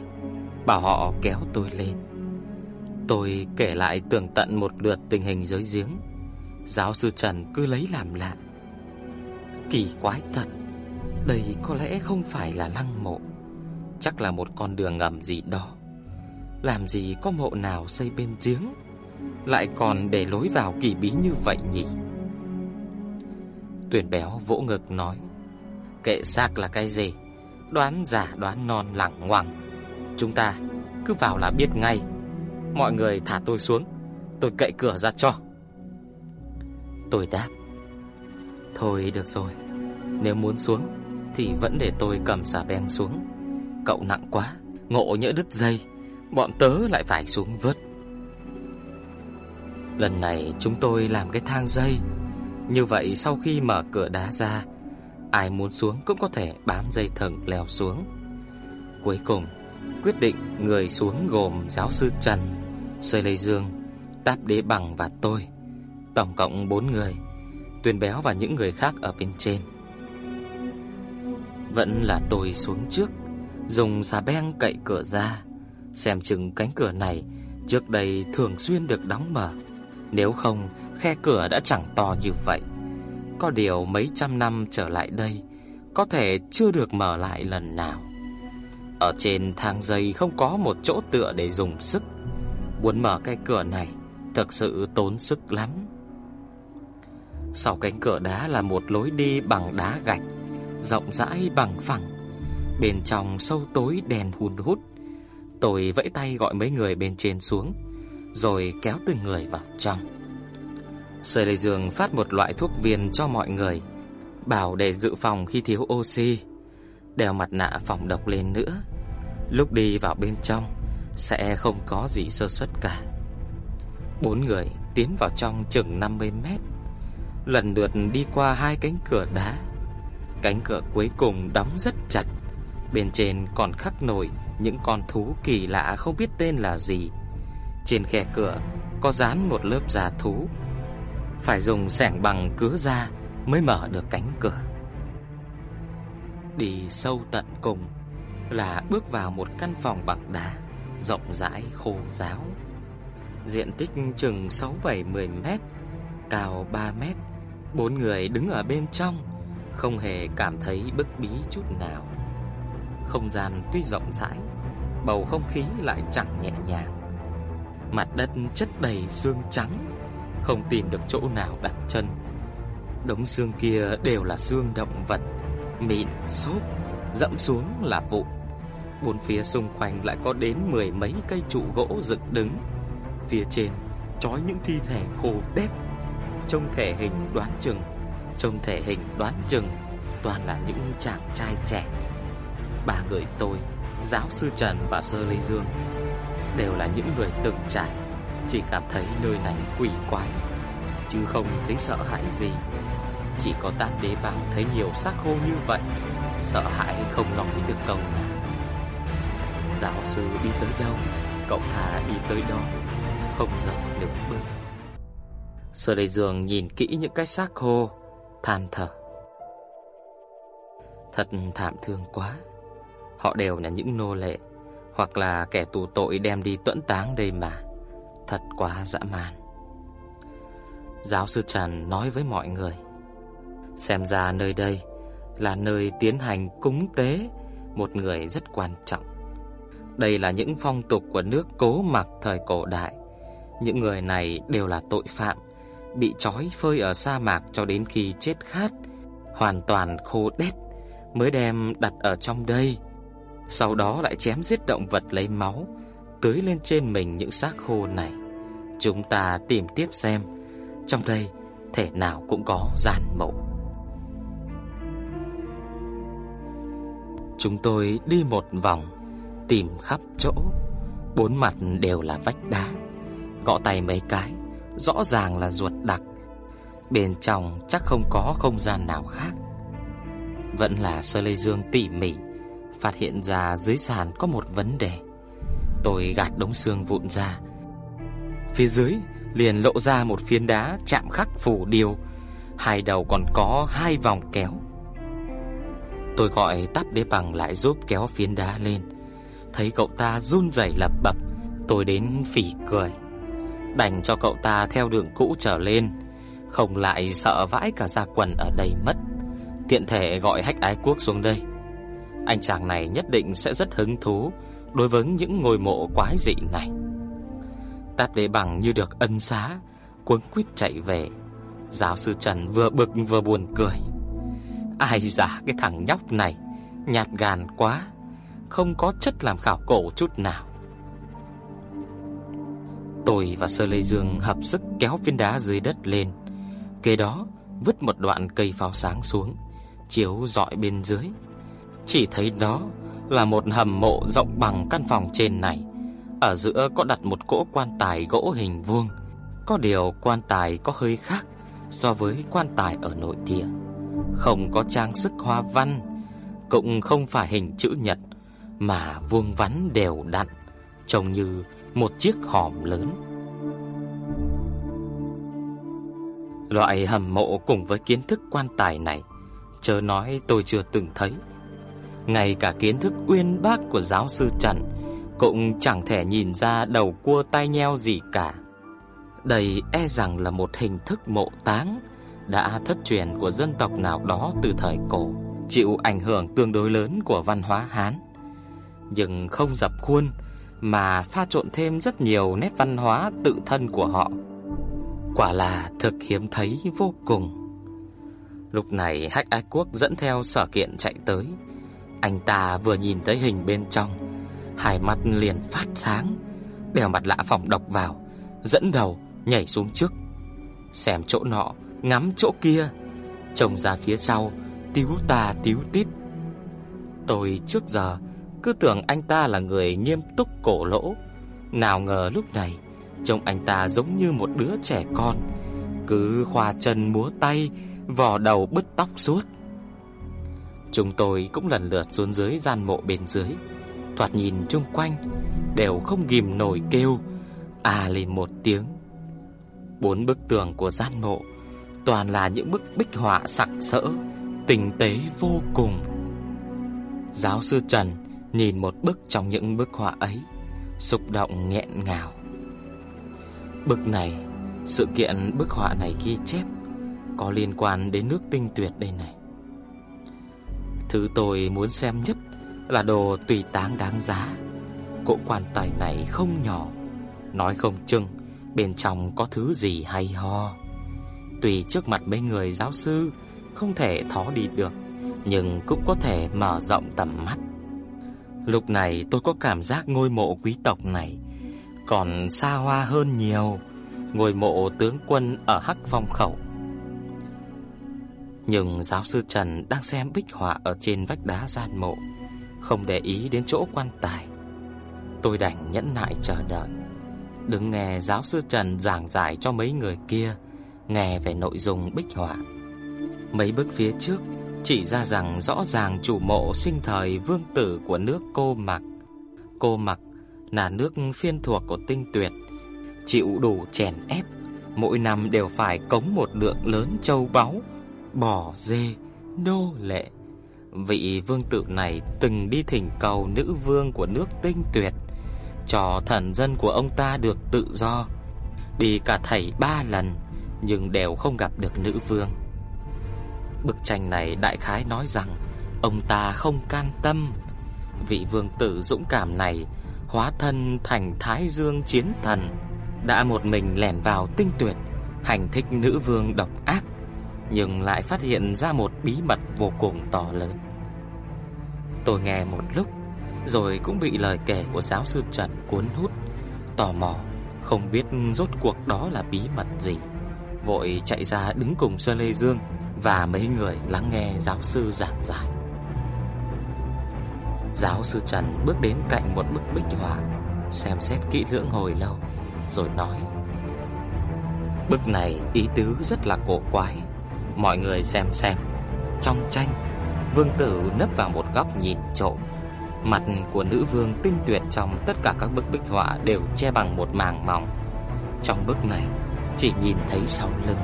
bảo họ kéo tôi lên. Tôi kể lại tường tận một lượt tình hình dưới giếng. Giáo sư Trần cứ lấy làm lạ. Kỳ quái thật, đây có lẽ không phải là lăng mộ, chắc là một con đường ngầm gì đó. Làm gì có mộ nào xây bên giếng, lại còn để lối vào kỳ bí như vậy nhỉ? Tuyển béo vỗ ngực nói, kệ xác là cái gì, đoán giả đoán non lẳng ngoằng. Chúng ta cứ vào là biết ngay. Mọi người thả tôi xuống Tôi cậy cửa ra cho Tôi đáp Thôi được rồi Nếu muốn xuống Thì vẫn để tôi cầm xà beng xuống Cậu nặng quá Ngộ nhỡ đứt dây Bọn tớ lại phải xuống vớt Lần này chúng tôi làm cái thang dây như vậy sau khi mở cửa đá ra Ai muốn xuống cũng có thể bám dây thừng leo xuống Cuối cùng Quyết định người xuống gồm giáo sư Trần Sơi Lê Dương, Táp Đế Bằng và tôi, tổng cộng 4 người, Tuyền Béo và những người khác ở bên trên. Vẫn là tôi xuống trước, dùng xà beng cậy cửa ra, xem chừng cánh cửa này trước đây thường xuyên được đóng mở, nếu không khe cửa đã chẳng to như vậy. Có điều mấy trăm năm trở lại đây, có thể chưa được mở lại lần nào. Ở trên thang dây không có một chỗ tựa để dùng sức. Muốn mở cái cửa này Thực sự tốn sức lắm. Sau cánh cửa đá là một lối đi bằng đá gạch Rộng rãi bằng phẳng. Bên trong sâu tối đèn hun hút. Tôi vẫy tay gọi mấy người bên trên xuống Rồi kéo từng người vào trong. Sợi lê giường phát một loại thuốc viên cho mọi người Bảo để dự phòng khi thiếu oxy Đeo mặt nạ phòng độc lên nữa Lúc đi vào bên trong sẽ không có gì sơ suất cả. Bốn người tiến vào trong chừng 50 mét, lần lượt đi qua hai cánh cửa đá. Cánh cửa cuối cùng đóng rất chặt, bên trên còn khắc nổi những con thú kỳ lạ không biết tên là gì. Trên khe cửa có dán một lớp da thú, phải dùng sẻng bằng cứa ra mới mở được cánh cửa. Đi sâu tận cùng là bước vào một căn phòng bằng đá rộng rãi khô ráo. Diện tích chừng 6-7-10 mét, cao 3 mét. Bốn người đứng ở bên trong, không hề cảm thấy bức bí chút nào. Không gian tuy rộng rãi, bầu không khí lại chẳng nhẹ nhàng. Mặt đất chất đầy xương trắng, không tìm được chỗ nào đặt chân. Đống xương kia đều là xương động vật, mịn, xốp, dẫm xuống là vụn. Bốn phía xung quanh lại có đến mười mấy cây trụ gỗ dựng đứng. Phía trên trói những thi thể khô đét. Trông thể hình đoán chừng Trông thể hình đoán chừng Toàn là những chàng trai trẻ. Ba người tôi Giáo sư Trần và Sơ Lê Dương Đều là những người từng trải. Chỉ cảm thấy nơi này quỷ quái, Chứ không thấy sợ hãi gì. Chỉ có tát đế bằng thấy nhiều xác khô như vậy, Sợ hãi không nói được câu nào. Giáo sư đi tới đâu? Cậu thả đi tới đó, Không dở được bước. Sơ đầy giường nhìn kỹ những cái xác khô, Than thở. Thật thảm thương quá. Họ đều là những nô lệ, Hoặc là kẻ tù tội đem đi tuẫn táng đây mà. Thật quá dã man Giáo sư Trần nói với mọi người Xem ra nơi đây Là nơi tiến hành cúng tế Một người rất quan trọng đây là những phong tục của nước cố mặc thời cổ đại. Những người này đều là tội phạm, bị trói phơi ở sa mạc cho đến khi chết khát, hoàn toàn khô đét mới đem đặt ở trong đây. Sau đó lại chém giết động vật lấy máu, tưới lên trên mình những xác khô này. Chúng ta tìm tiếp xem, trong đây thể nào cũng có gian mộ. Chúng tôi đi một vòng tìm khắp chỗ, bốn mặt đều là vách đá. Gõ tay mấy cái, rõ ràng là ruột đặc. Bên trong chắc không có không gian nào khác Vẫn là Sơ Lê Dương tỉ mỉ Phát hiện ra dưới sàn có một vấn đề Tôi gạt đống xương vụn ra Phía dưới liền lộ ra một phiến đá chạm khắc phủ điêu Hai đầu còn có hai vòng kéo. Tôi gọi Táp đế bằng lại giúp kéo phiến đá lên. Thấy cậu ta run rẩy lập bập Tôi đến phỉ cười. Đành cho cậu ta theo đường cũ trở lên, Không lại sợ vãi cả da quần ở đây mất. Tiện thể gọi hách ái quốc xuống đây. Anh chàng này nhất định sẽ rất hứng thú Đối với những ngôi mộ quái dị này. Tát đế bằng như được ân xá. Cuốn quýt chạy về. Giáo sư Trần vừa bực vừa buồn cười. Ai giả cái thằng nhóc này, Nhạt gan quá, Không có chất làm khảo cổ chút nào. Tôi và Sơ Lê Dương hợp sức kéo viên đá dưới đất lên. Kế đó, vứt một đoạn cây pháo sáng xuống, Chiếu dọi bên dưới. Chỉ thấy đó là một hầm mộ rộng bằng căn phòng trên này. Ở giữa có đặt một cỗ quan tài gỗ hình vuông. Có điều quan tài có hơi khác so với quan tài ở nội địa. Không có trang sức hoa văn, Cũng không phải hình chữ nhật, Mà vuông vắn đều đặn, Trông như một chiếc hòm lớn. Loại hầm mộ cùng với kiến thức quan tài này, Chớ nói tôi chưa từng thấy. Ngay cả kiến thức uyên bác của giáo sư Trần cũng chẳng thể nhìn ra đầu cua tai nheo gì cả đây e rằng là một hình thức mộ táng đã thất truyền của dân tộc nào đó từ thời cổ, chịu ảnh hưởng tương đối lớn của văn hóa Hán, nhưng không dập khuôn mà pha trộn thêm rất nhiều nét văn hóa tự thân của họ. Quả là thực hiếm thấy vô cùng. Lúc này Hách Ái Quốc dẫn theo sở kiện chạy tới. Anh ta vừa nhìn thấy hình bên trong, hai mắt liền phát sáng, đèo mặt lạ phòng độc vào, dẫn đầu nhảy xuống trước, xem chỗ nọ, ngắm chỗ kia, trông ra phía sau, tíu tà tíu tít. Tôi trước giờ cứ tưởng anh ta là người nghiêm túc cổ lỗ, nào ngờ lúc này trông anh ta giống như một đứa trẻ con, cứ khoa chân múa tay, vò đầu bứt tóc suốt. Chúng tôi cũng lần lượt xuống dưới gian mộ bên dưới, thoạt nhìn chung quanh đều không ghim nổi kêu à lên một tiếng. Bốn bức tường của gian mộ toàn là những bức bích họa sặc sỡ, tinh tế vô cùng. Giáo sư Trần nhìn một bức trong những bức họa ấy, xúc động nghẹn ngào. Bức này, sự kiện bức họa này ghi chép có liên quan đến nước tinh tuyệt đây này. Thứ tôi muốn xem nhất là đồ tùy táng đáng giá. Cỗ quan tài này không nhỏ, nói không chừng bên trong có thứ gì hay ho. Tùy trước mặt mấy người giáo sư không thể thó đi được, nhưng cũng có thể mở rộng tầm mắt. Lúc này tôi có cảm giác ngôi mộ quý tộc này còn xa hoa hơn nhiều ngôi mộ tướng quân ở Hắc Phong Khẩu. Nhưng giáo sư Trần đang xem bích họa ở trên vách đá gian mộ, không để ý đến chỗ quan tài. Tôi đành nhẫn nại chờ đợi. đứng nghe giáo sư Trần giảng giải cho mấy người kia Nghe về nội dung bích họa Mấy bức phía trước Chỉ ra rằng rõ ràng chủ mộ sinh thời vương tử của nước cô mặc Cô mặc là nước phiên thuộc của tinh tuyệt Chịu đủ chèn ép Mỗi năm đều phải cống một lượng lớn châu báu Bò dê, nô lệ Vị vương tử này từng đi thỉnh cầu nữ vương của nước tinh tuyệt cho thần dân của ông ta được tự do. Đi cả thảy ba lần nhưng đều không gặp được nữ vương. Bức tranh này đại khái nói rằng ông ta không can tâm. Vị vương tử dũng cảm này hóa thân thành Thái Dương chiến thần, đã một mình lẻn vào tinh tuyệt, hành thích nữ vương độc ác, nhưng lại phát hiện ra một bí mật vô cùng to lớn. Tôi nghe một lúc rồi cũng bị lời kể của giáo sư Trần cuốn hút, tò mò, không biết rốt cuộc đó là bí mật gì. Vội chạy ra đứng cùng Sơ Lê Dương và mấy người lắng nghe giáo sư giảng giải. Giáo sư Trần bước đến cạnh một bức bích họa, xem xét kỹ lưỡng hồi lâu, rồi nói: Bức này ý tứ rất là cổ quái. Mọi người xem xem. Trong tranh, vương tử nấp vào một góc nhìn trộm. Mặt của nữ vương tinh tuyệt trong tất cả các bức bích họa đều che bằng một màng mỏng. Trong bức này, chỉ nhìn thấy sau lưng.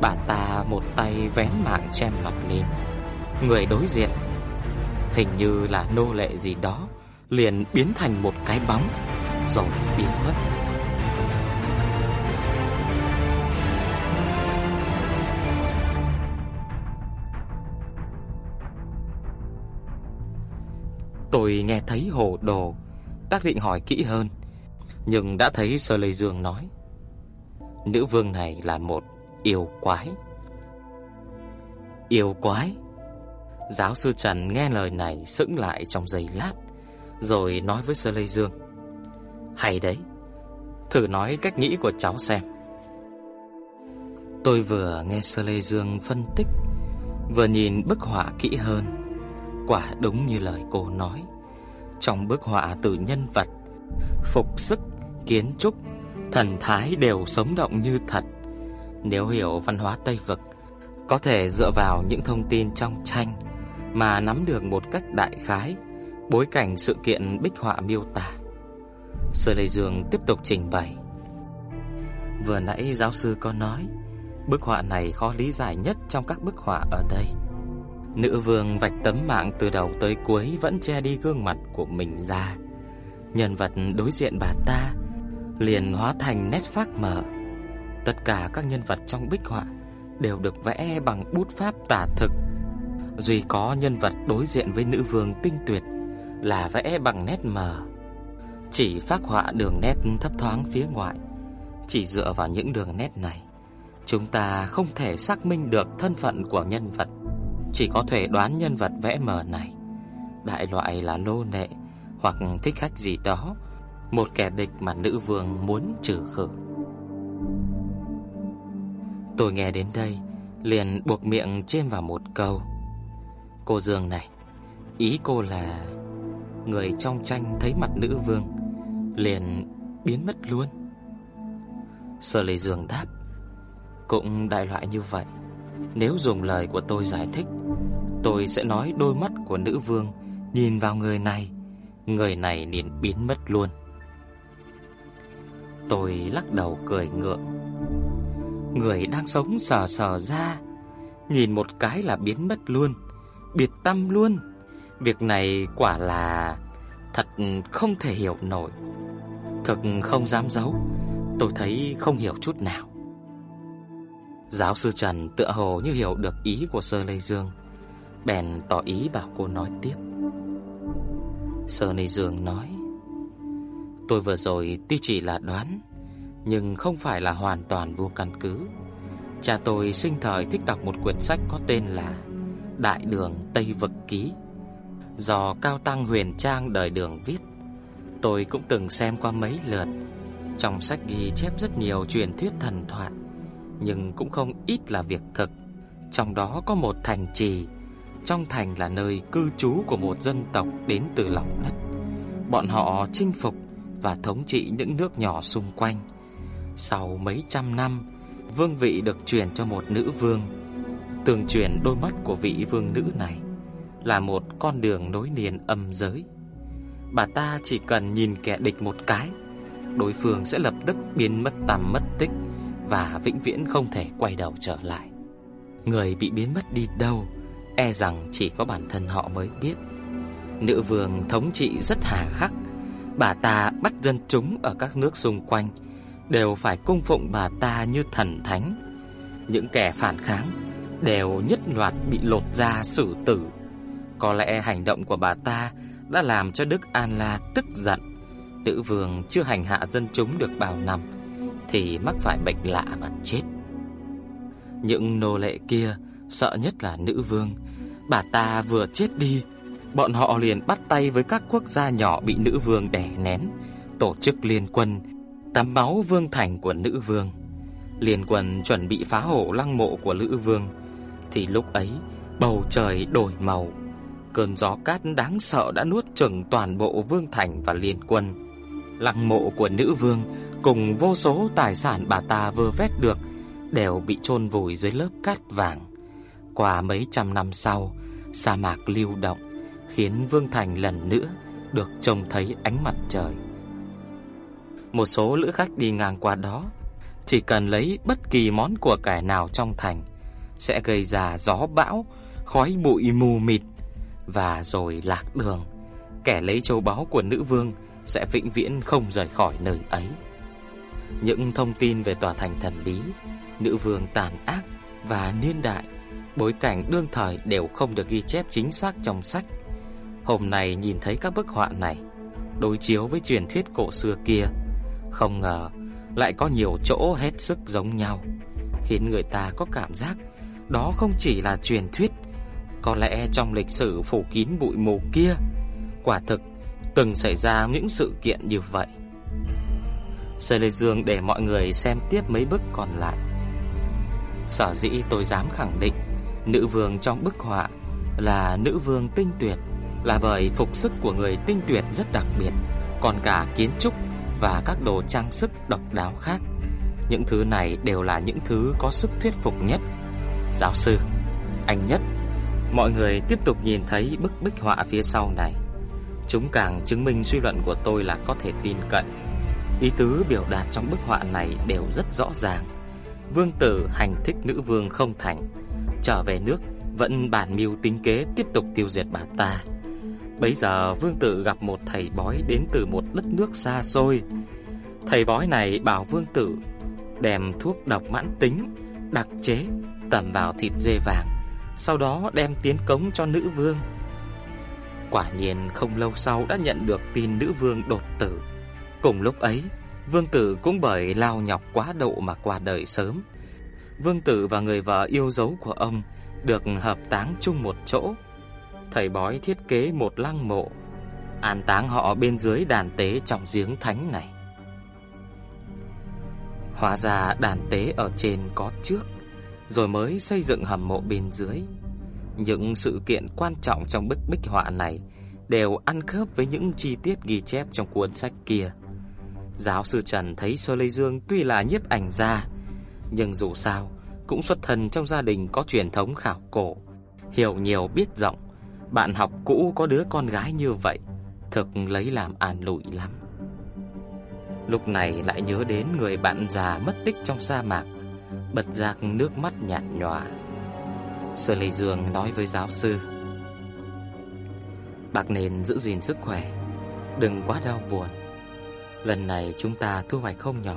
Bà ta một tay vén mạng che mặt lên. Người đối diện hình như là nô lệ gì đó liền biến thành một cái bóng rồi biến mất. Tôi nghe thấy hồ đồ, đắc định hỏi kỹ hơn, nhưng đã thấy Sơ Lê Dương nói, nữ vương này là một yêu quái. Yêu quái? Giáo sư Trần nghe lời này sững lại trong giây lát, rồi nói với Sơ Lê Dương, hay đấy, thử nói cách nghĩ của cháu xem. Tôi vừa nghe Sơ Lê Dương phân tích, vừa nhìn bức họa kỹ hơn. Quả đúng như lời cô nói. Trong bức họa từ nhân vật Phục sức, kiến trúc Thần thái đều sống động như thật. Nếu hiểu văn hóa Tây Vực Có thể dựa vào những thông tin trong tranh Mà nắm được một cách đại khái Bối cảnh sự kiện bích họa miêu tả. Sơ Lê Dương tiếp tục trình bày. Vừa nãy giáo sư có nói Bức họa này khó lý giải nhất trong các bức họa ở đây. Nữ vương vạch tấm mạng từ đầu tới cuối vẫn che đi gương mặt của mình ra. Nhân vật đối diện bà ta liền hóa thành nét phác mờ. Tất cả các nhân vật trong bích họa đều được vẽ bằng bút pháp tả thực. Duy có nhân vật đối diện với nữ vương tinh tuyệt là vẽ bằng nét mờ. Chỉ phác họa đường nét thấp thoáng phía ngoại. Chỉ dựa vào những đường nét này, chúng ta không thể xác minh được thân phận của nhân vật. Chỉ có thể đoán nhân vật vẽ mờ này. Đại loại là nô nệ Hoặc thích khách gì đó. Một kẻ địch mà nữ vương muốn trừ khử. Tôi nghe đến đây Liền buộc miệng chêm vào một câu. Cô Dương này Ý cô là Người trong tranh thấy mặt nữ vương Liền biến mất luôn. Sở Lê Dương đáp Cũng đại loại như vậy. Nếu dùng lời của tôi giải thích, tôi sẽ nói đôi mắt của nữ vương nhìn vào người này, người này liền biến mất luôn. Tôi lắc đầu cười ngượng. Người đang sống sờ sờ ra, nhìn một cái là biến mất luôn, biệt tâm luôn. Việc này quả là thật không thể hiểu nổi. Thực không dám giấu, tôi thấy không hiểu chút nào. Giáo sư Trần tựa hồ như hiểu được ý của Sơ Lê Dương, bèn tỏ ý bảo cô nói tiếp. Sơ Lê Dương nói: "Tôi vừa rồi tuy chỉ là đoán, nhưng không phải là hoàn toàn vô căn cứ. Cha tôi sinh thời thích đọc một quyển sách có tên là Đại Đường Tây Vực Ký, do Cao Tăng Huyền Trang đời Đường viết. Tôi cũng từng xem qua mấy lượt. Trong sách ghi chép rất nhiều truyền thuyết thần thoại nhưng cũng không ít là việc thực. Trong đó có một thành trì, trong thành là nơi cư trú của một dân tộc đến từ lòng đất. Bọn họ chinh phục và thống trị những nước nhỏ xung quanh. Sau mấy trăm năm, vương vị được truyền cho một nữ vương. Tường truyền đôi mắt của vị vương nữ này là một con đường nối liền âm giới. Bà ta chỉ cần nhìn kẻ địch một cái, đối phương sẽ lập tức biến mất tăm mất tích và vĩnh viễn không thể quay đầu trở lại. Người bị biến mất đi đâu, e rằng chỉ có bản thân họ mới biết. Nữ vương thống trị rất hà khắc, bà ta bắt dân chúng ở các nước xung quanh đều phải cung phụng bà ta như thần thánh. Những kẻ phản kháng đều nhất loạt bị lột da xử tử. Có lẽ hành động của bà ta đã làm cho Đức An La tức giận. Nữ vương chưa hành hạ dân chúng được bao năm thì mắc phải bệnh lạ mà chết. Những nô lệ kia sợ nhất là nữ vương, bà ta vừa chết đi, bọn họ liền bắt tay với các quốc gia nhỏ bị nữ vương đè nén, tổ chức liên quân tắm máu vương thành của nữ vương. Liên quân chuẩn bị phá hổ lăng mộ của nữ vương thì lúc ấy bầu trời đổi màu, cơn gió cát đáng sợ đã nuốt chửng toàn bộ vương thành và liên quân. Lăng mộ của nữ vương cùng vô số tài sản bà ta vơ vét được đều bị chôn vùi dưới lớp cát vàng. Qua mấy trăm năm sau, sa mạc lưu động khiến Vương Thành lần nữa được trông thấy ánh mặt trời. Một số lữ khách đi ngang qua đó chỉ cần lấy bất kỳ món của cải nào trong thành sẽ gây ra gió bão, khói bụi mù mịt và rồi lạc đường. Kẻ lấy châu báu của nữ vương sẽ vĩnh viễn không rời khỏi nơi ấy. Những thông tin về tòa thành thần bí, nữ vương tàn ác và niên đại, bối cảnh đương thời đều không được ghi chép chính xác trong sách. Hôm nay nhìn thấy các bức họa này, đối chiếu với truyền thuyết cổ xưa kia, không ngờ lại có nhiều chỗ hết sức giống nhau, khiến người ta có cảm giác đó không chỉ là truyền thuyết, có lẽ trong lịch sử phủ kín bụi mù kia, quả thực từng xảy ra những sự kiện như vậy. Sở Lê Dương để mọi người xem tiếp mấy bức còn lại. Sở dĩ tôi dám khẳng định nữ vương trong bức họa là nữ vương tinh tuyệt là bởi phục sức của người tinh tuyệt rất đặc biệt, còn cả kiến trúc và các đồ trang sức độc đáo khác. Những thứ này đều là những thứ có sức thuyết phục nhất. Giáo sư, anh nhất, mọi người tiếp tục nhìn thấy bức bích họa phía sau này. Chúng càng chứng minh suy luận của tôi là có thể tin cậy. Ý tứ biểu đạt trong bức họa này đều rất rõ ràng. Vương tử hành thích nữ vương không thành, trở về nước vẫn bản mưu tính kế tiếp tục tiêu diệt bà ta. Bấy giờ vương tử gặp một thầy bói đến từ một đất nước xa xôi. Thầy bói này bảo vương tử đem thuốc độc mãn tính đặc chế tẩm vào thịt dê vàng, sau đó đem tiến cống cho nữ vương. Quả nhiên không lâu sau đã nhận được tin nữ vương đột tử. Cùng lúc ấy, vương tử cũng bởi lao nhọc quá độ mà qua đời sớm. Vương tử và người vợ yêu dấu của ông được hợp táng chung một chỗ. Thầy bói thiết kế một lăng mộ, an táng họ bên dưới đàn tế trong giếng thánh này. Hóa ra đàn tế ở trên có trước, rồi mới xây dựng hầm mộ bên dưới. Những sự kiện quan trọng trong bức bích họa này đều ăn khớp với những chi tiết ghi chép trong cuốn sách kia. Giáo sư Trần thấy Sơ Lê Dương tuy là nhiếp ảnh gia, nhưng dù sao cũng xuất thân trong gia đình có truyền thống khảo cổ, hiểu nhiều biết rộng. Bạn học cũ có đứa con gái như vậy, thực lấy làm an lụi lắm. Lúc này lại nhớ đến người bạn già mất tích trong sa mạc, bật giặc nước mắt nhạt nhòa. Sở Lệ Dương nói với giáo sư: bạc nên giữ gìn sức khỏe, đừng quá đau buồn. Lần này chúng ta thu hoạch không nhỏ,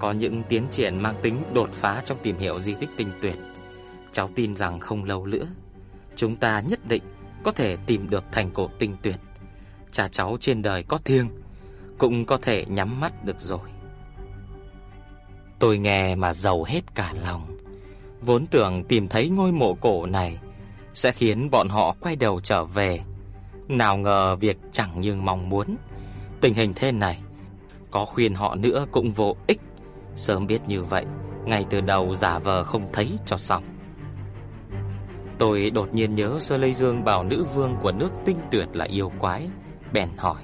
có những tiến triển mang tính đột phá trong tìm hiểu di tích tinh tuyệt. Cháu tin rằng không lâu nữa, chúng ta nhất định có thể tìm được thành cổ tinh tuyệt. Cha cháu trên đời có thiêng, cũng có thể nhắm mắt được rồi." Tôi nghe mà giàu hết cả lòng. Vốn tưởng tìm thấy ngôi mộ cổ này sẽ khiến bọn họ quay đầu trở về. Nào ngờ việc chẳng như mong muốn. Tình hình thế này, có khuyên họ nữa cũng vô ích. Sớm biết như vậy, ngay từ đầu giả vờ không thấy cho xong. Tôi đột nhiên nhớ Sơ Lê Dương bảo nữ vương của nước tinh tuyệt là yêu quái, bèn hỏi.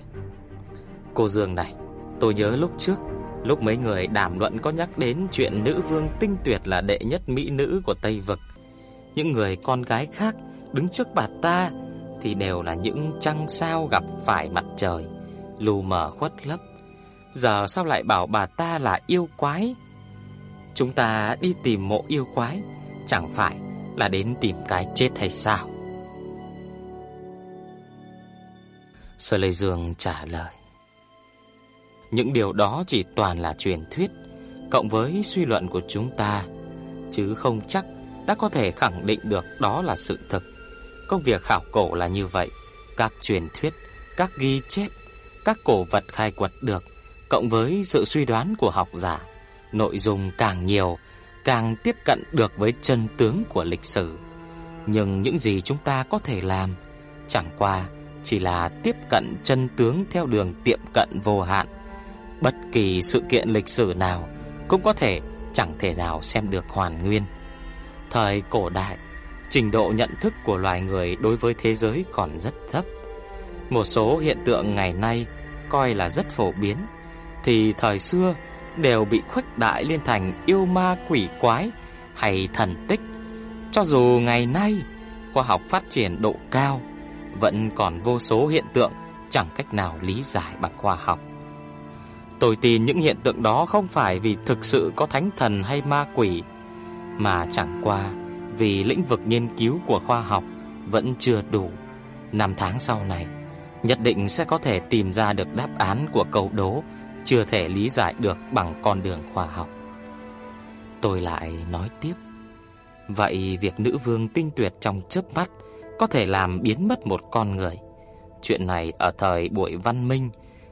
Cô Dương này, tôi nhớ lúc trước Lúc mấy người đàm luận có nhắc đến chuyện nữ vương tinh tuyệt là đệ nhất mỹ nữ của Tây Vực. Những người con gái khác đứng trước bà ta thì đều là những trăng sao gặp phải mặt trời, lù mờ khuất lấp. Giờ sao lại bảo bà ta là yêu quái? Chúng ta đi tìm mộ yêu quái, chẳng phải là đến tìm cái chết hay sao? Sở Lê Dương trả lời. Những điều đó chỉ toàn là truyền thuyết cộng với suy luận của chúng ta, chứ không chắc đã có thể khẳng định được đó là sự thật. Công việc khảo cổ là như vậy, các truyền thuyết, các ghi chép, các cổ vật khai quật được cộng với sự suy đoán của học giả, nội dung càng nhiều, càng tiếp cận được với chân tướng của lịch sử. Nhưng những gì chúng ta có thể làm chẳng qua chỉ là tiếp cận chân tướng theo đường tiệm cận vô hạn Bất kỳ sự kiện lịch sử nào cũng có thể chẳng thể nào xem được hoàn nguyên. Thời cổ đại, trình độ nhận thức của loài người đối với thế giới còn rất thấp. Một số hiện tượng ngày nay coi là rất phổ biến thì thời xưa đều bị khuếch đại lên thành yêu ma quỷ quái hay thần tích. Cho dù ngày nay khoa học phát triển độ cao, vẫn còn vô số hiện tượng chẳng cách nào lý giải bằng khoa học. Tôi tin những hiện tượng đó không phải vì thực sự có thánh thần hay ma quỷ, mà chẳng qua vì lĩnh vực nghiên cứu của khoa học vẫn chưa đủ. Năm tháng sau này, nhất định sẽ có thể tìm ra được đáp án của câu đố chưa thể lý giải được bằng con đường khoa học. Tôi lại nói tiếp. Vậy việc nữ vương tinh tuyệt trong chớp mắt có thể làm biến mất một con người. Chuyện này ở thời buổi văn minh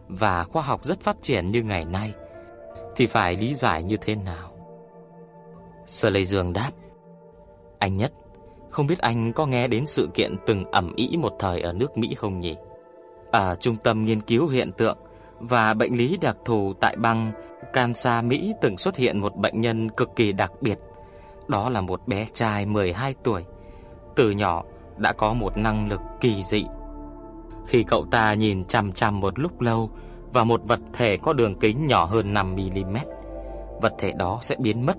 và khoa học rất phát triển như ngày nay thì phải lý giải như thế nào? Sở Lê Dương đáp: "Anh nhất, không biết anh có nghe đến sự kiện từng ẩm ĩ một thời ở nước Mỹ không nhỉ? Ở trung tâm nghiên cứu hiện tượng và bệnh lý đặc thù tại bang Kansas Mỹ từng xuất hiện một bệnh nhân cực kỳ đặc biệt. Đó là một bé trai 12 tuổi, từ nhỏ đã có một năng lực kỳ dị. Khi cậu ta nhìn chằm chằm một lúc lâu vào một vật thể có đường kính nhỏ hơn 5 mm, vật thể đó sẽ biến mất,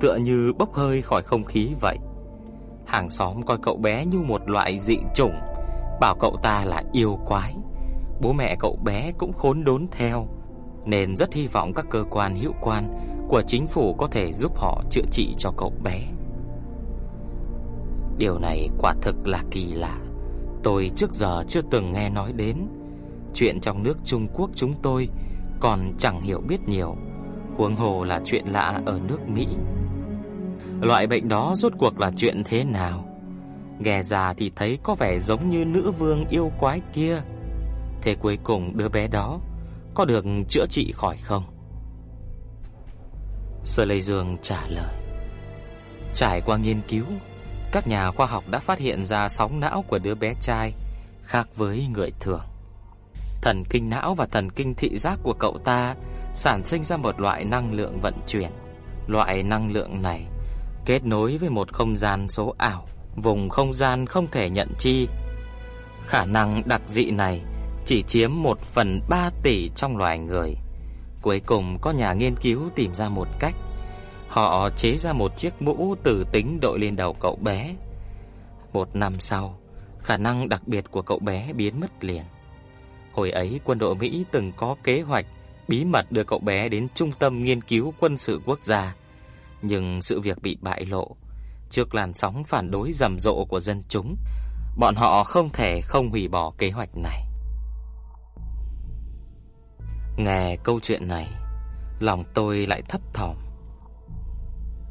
tựa như bốc hơi khỏi không khí vậy. Hàng xóm coi cậu bé như một loại dị chủng, bảo cậu ta là yêu quái. Bố mẹ cậu bé cũng khốn đốn theo, nên rất hy vọng các cơ quan hữu quan của chính phủ có thể giúp họ chữa trị cho cậu bé. Điều này quả thực là kỳ lạ. Tôi trước giờ chưa từng nghe nói đến. Chuyện trong nước Trung Quốc chúng tôi còn chẳng hiểu biết nhiều, huống hồ là chuyện lạ ở nước Mỹ. Loại bệnh đó rốt cuộc là chuyện thế nào? Nghe ra thì thấy có vẻ giống như nữ vương yêu quái kia. Thế cuối cùng đứa bé đó có được chữa trị khỏi không? Sở Lê Dương trả lời. Trải qua nghiên cứu, các nhà khoa học đã phát hiện ra sóng não của đứa bé trai khác với người thường. Thần kinh não và thần kinh thị giác của cậu ta sản sinh ra một loại năng lượng vận chuyển. Loại năng lượng này kết nối với một không gian số ảo, vùng không gian không thể nhận chi. Khả năng đặc dị này chỉ chiếm 1 phần 3 tỷ trong loài người. Cuối cùng có nhà nghiên cứu tìm ra một cách. Họ chế ra một chiếc mũ từ tính đội lên đầu cậu bé. Một năm sau, khả năng đặc biệt của cậu bé biến mất liền. Hồi ấy quân đội Mỹ từng có kế hoạch bí mật đưa cậu bé đến trung tâm nghiên cứu quân sự quốc gia nhưng sự việc bị bại lộ trước làn sóng phản đối rầm rộ của dân chúng, bọn họ không thể không hủy bỏ kế hoạch này. Nghe câu chuyện này, lòng tôi lại thấp thỏm.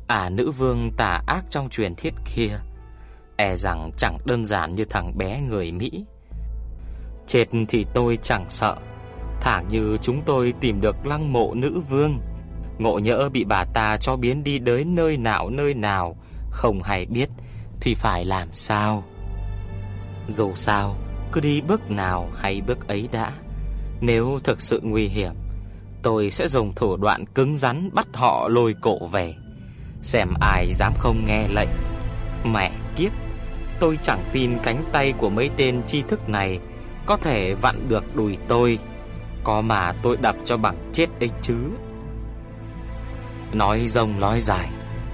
À nữ vương tà ác trong truyền thuyết kia, e rằng chẳng đơn giản như thằng bé người Mỹ. Chết thì tôi chẳng sợ, thẳng như chúng tôi tìm được lăng mộ nữ vương Ngộ nhỡ bị bà ta cho biến đi đến nơi nào nơi nào Không hay biết Thì phải làm sao Dù sao Cứ đi bước nào hay bước ấy đã nếu thực sự nguy hiểm, Tôi sẽ dùng thủ đoạn cứng rắn Bắt họ lôi cổ về. Xem ai dám không nghe lệnh. Mẹ kiếp, Tôi chẳng tin cánh tay của mấy tên tri thức này Có thể vặn được đùi tôi. Có mà tôi đập cho bằng chết ấy chứ. Nói rông nói dài,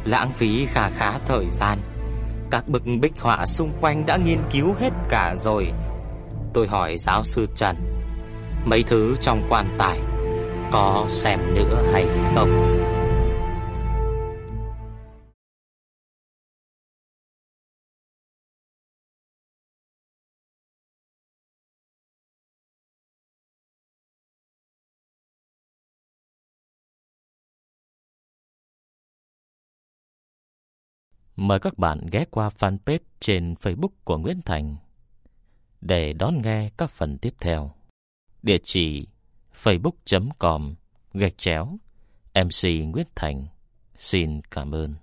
Lãng phí khá khá thời gian. Các bức bích họa xung quanh đã nghiên cứu hết cả rồi. Tôi hỏi giáo sư Trần Mấy thứ trong quan tài, Có xem nữa hay không Mời các bạn ghé qua fanpage trên Facebook của Nguyễn Thành để đón nghe các phần tiếp theo. Địa chỉ facebook.com gạch chéo MC Nguyễn Thành. Xin cảm ơn.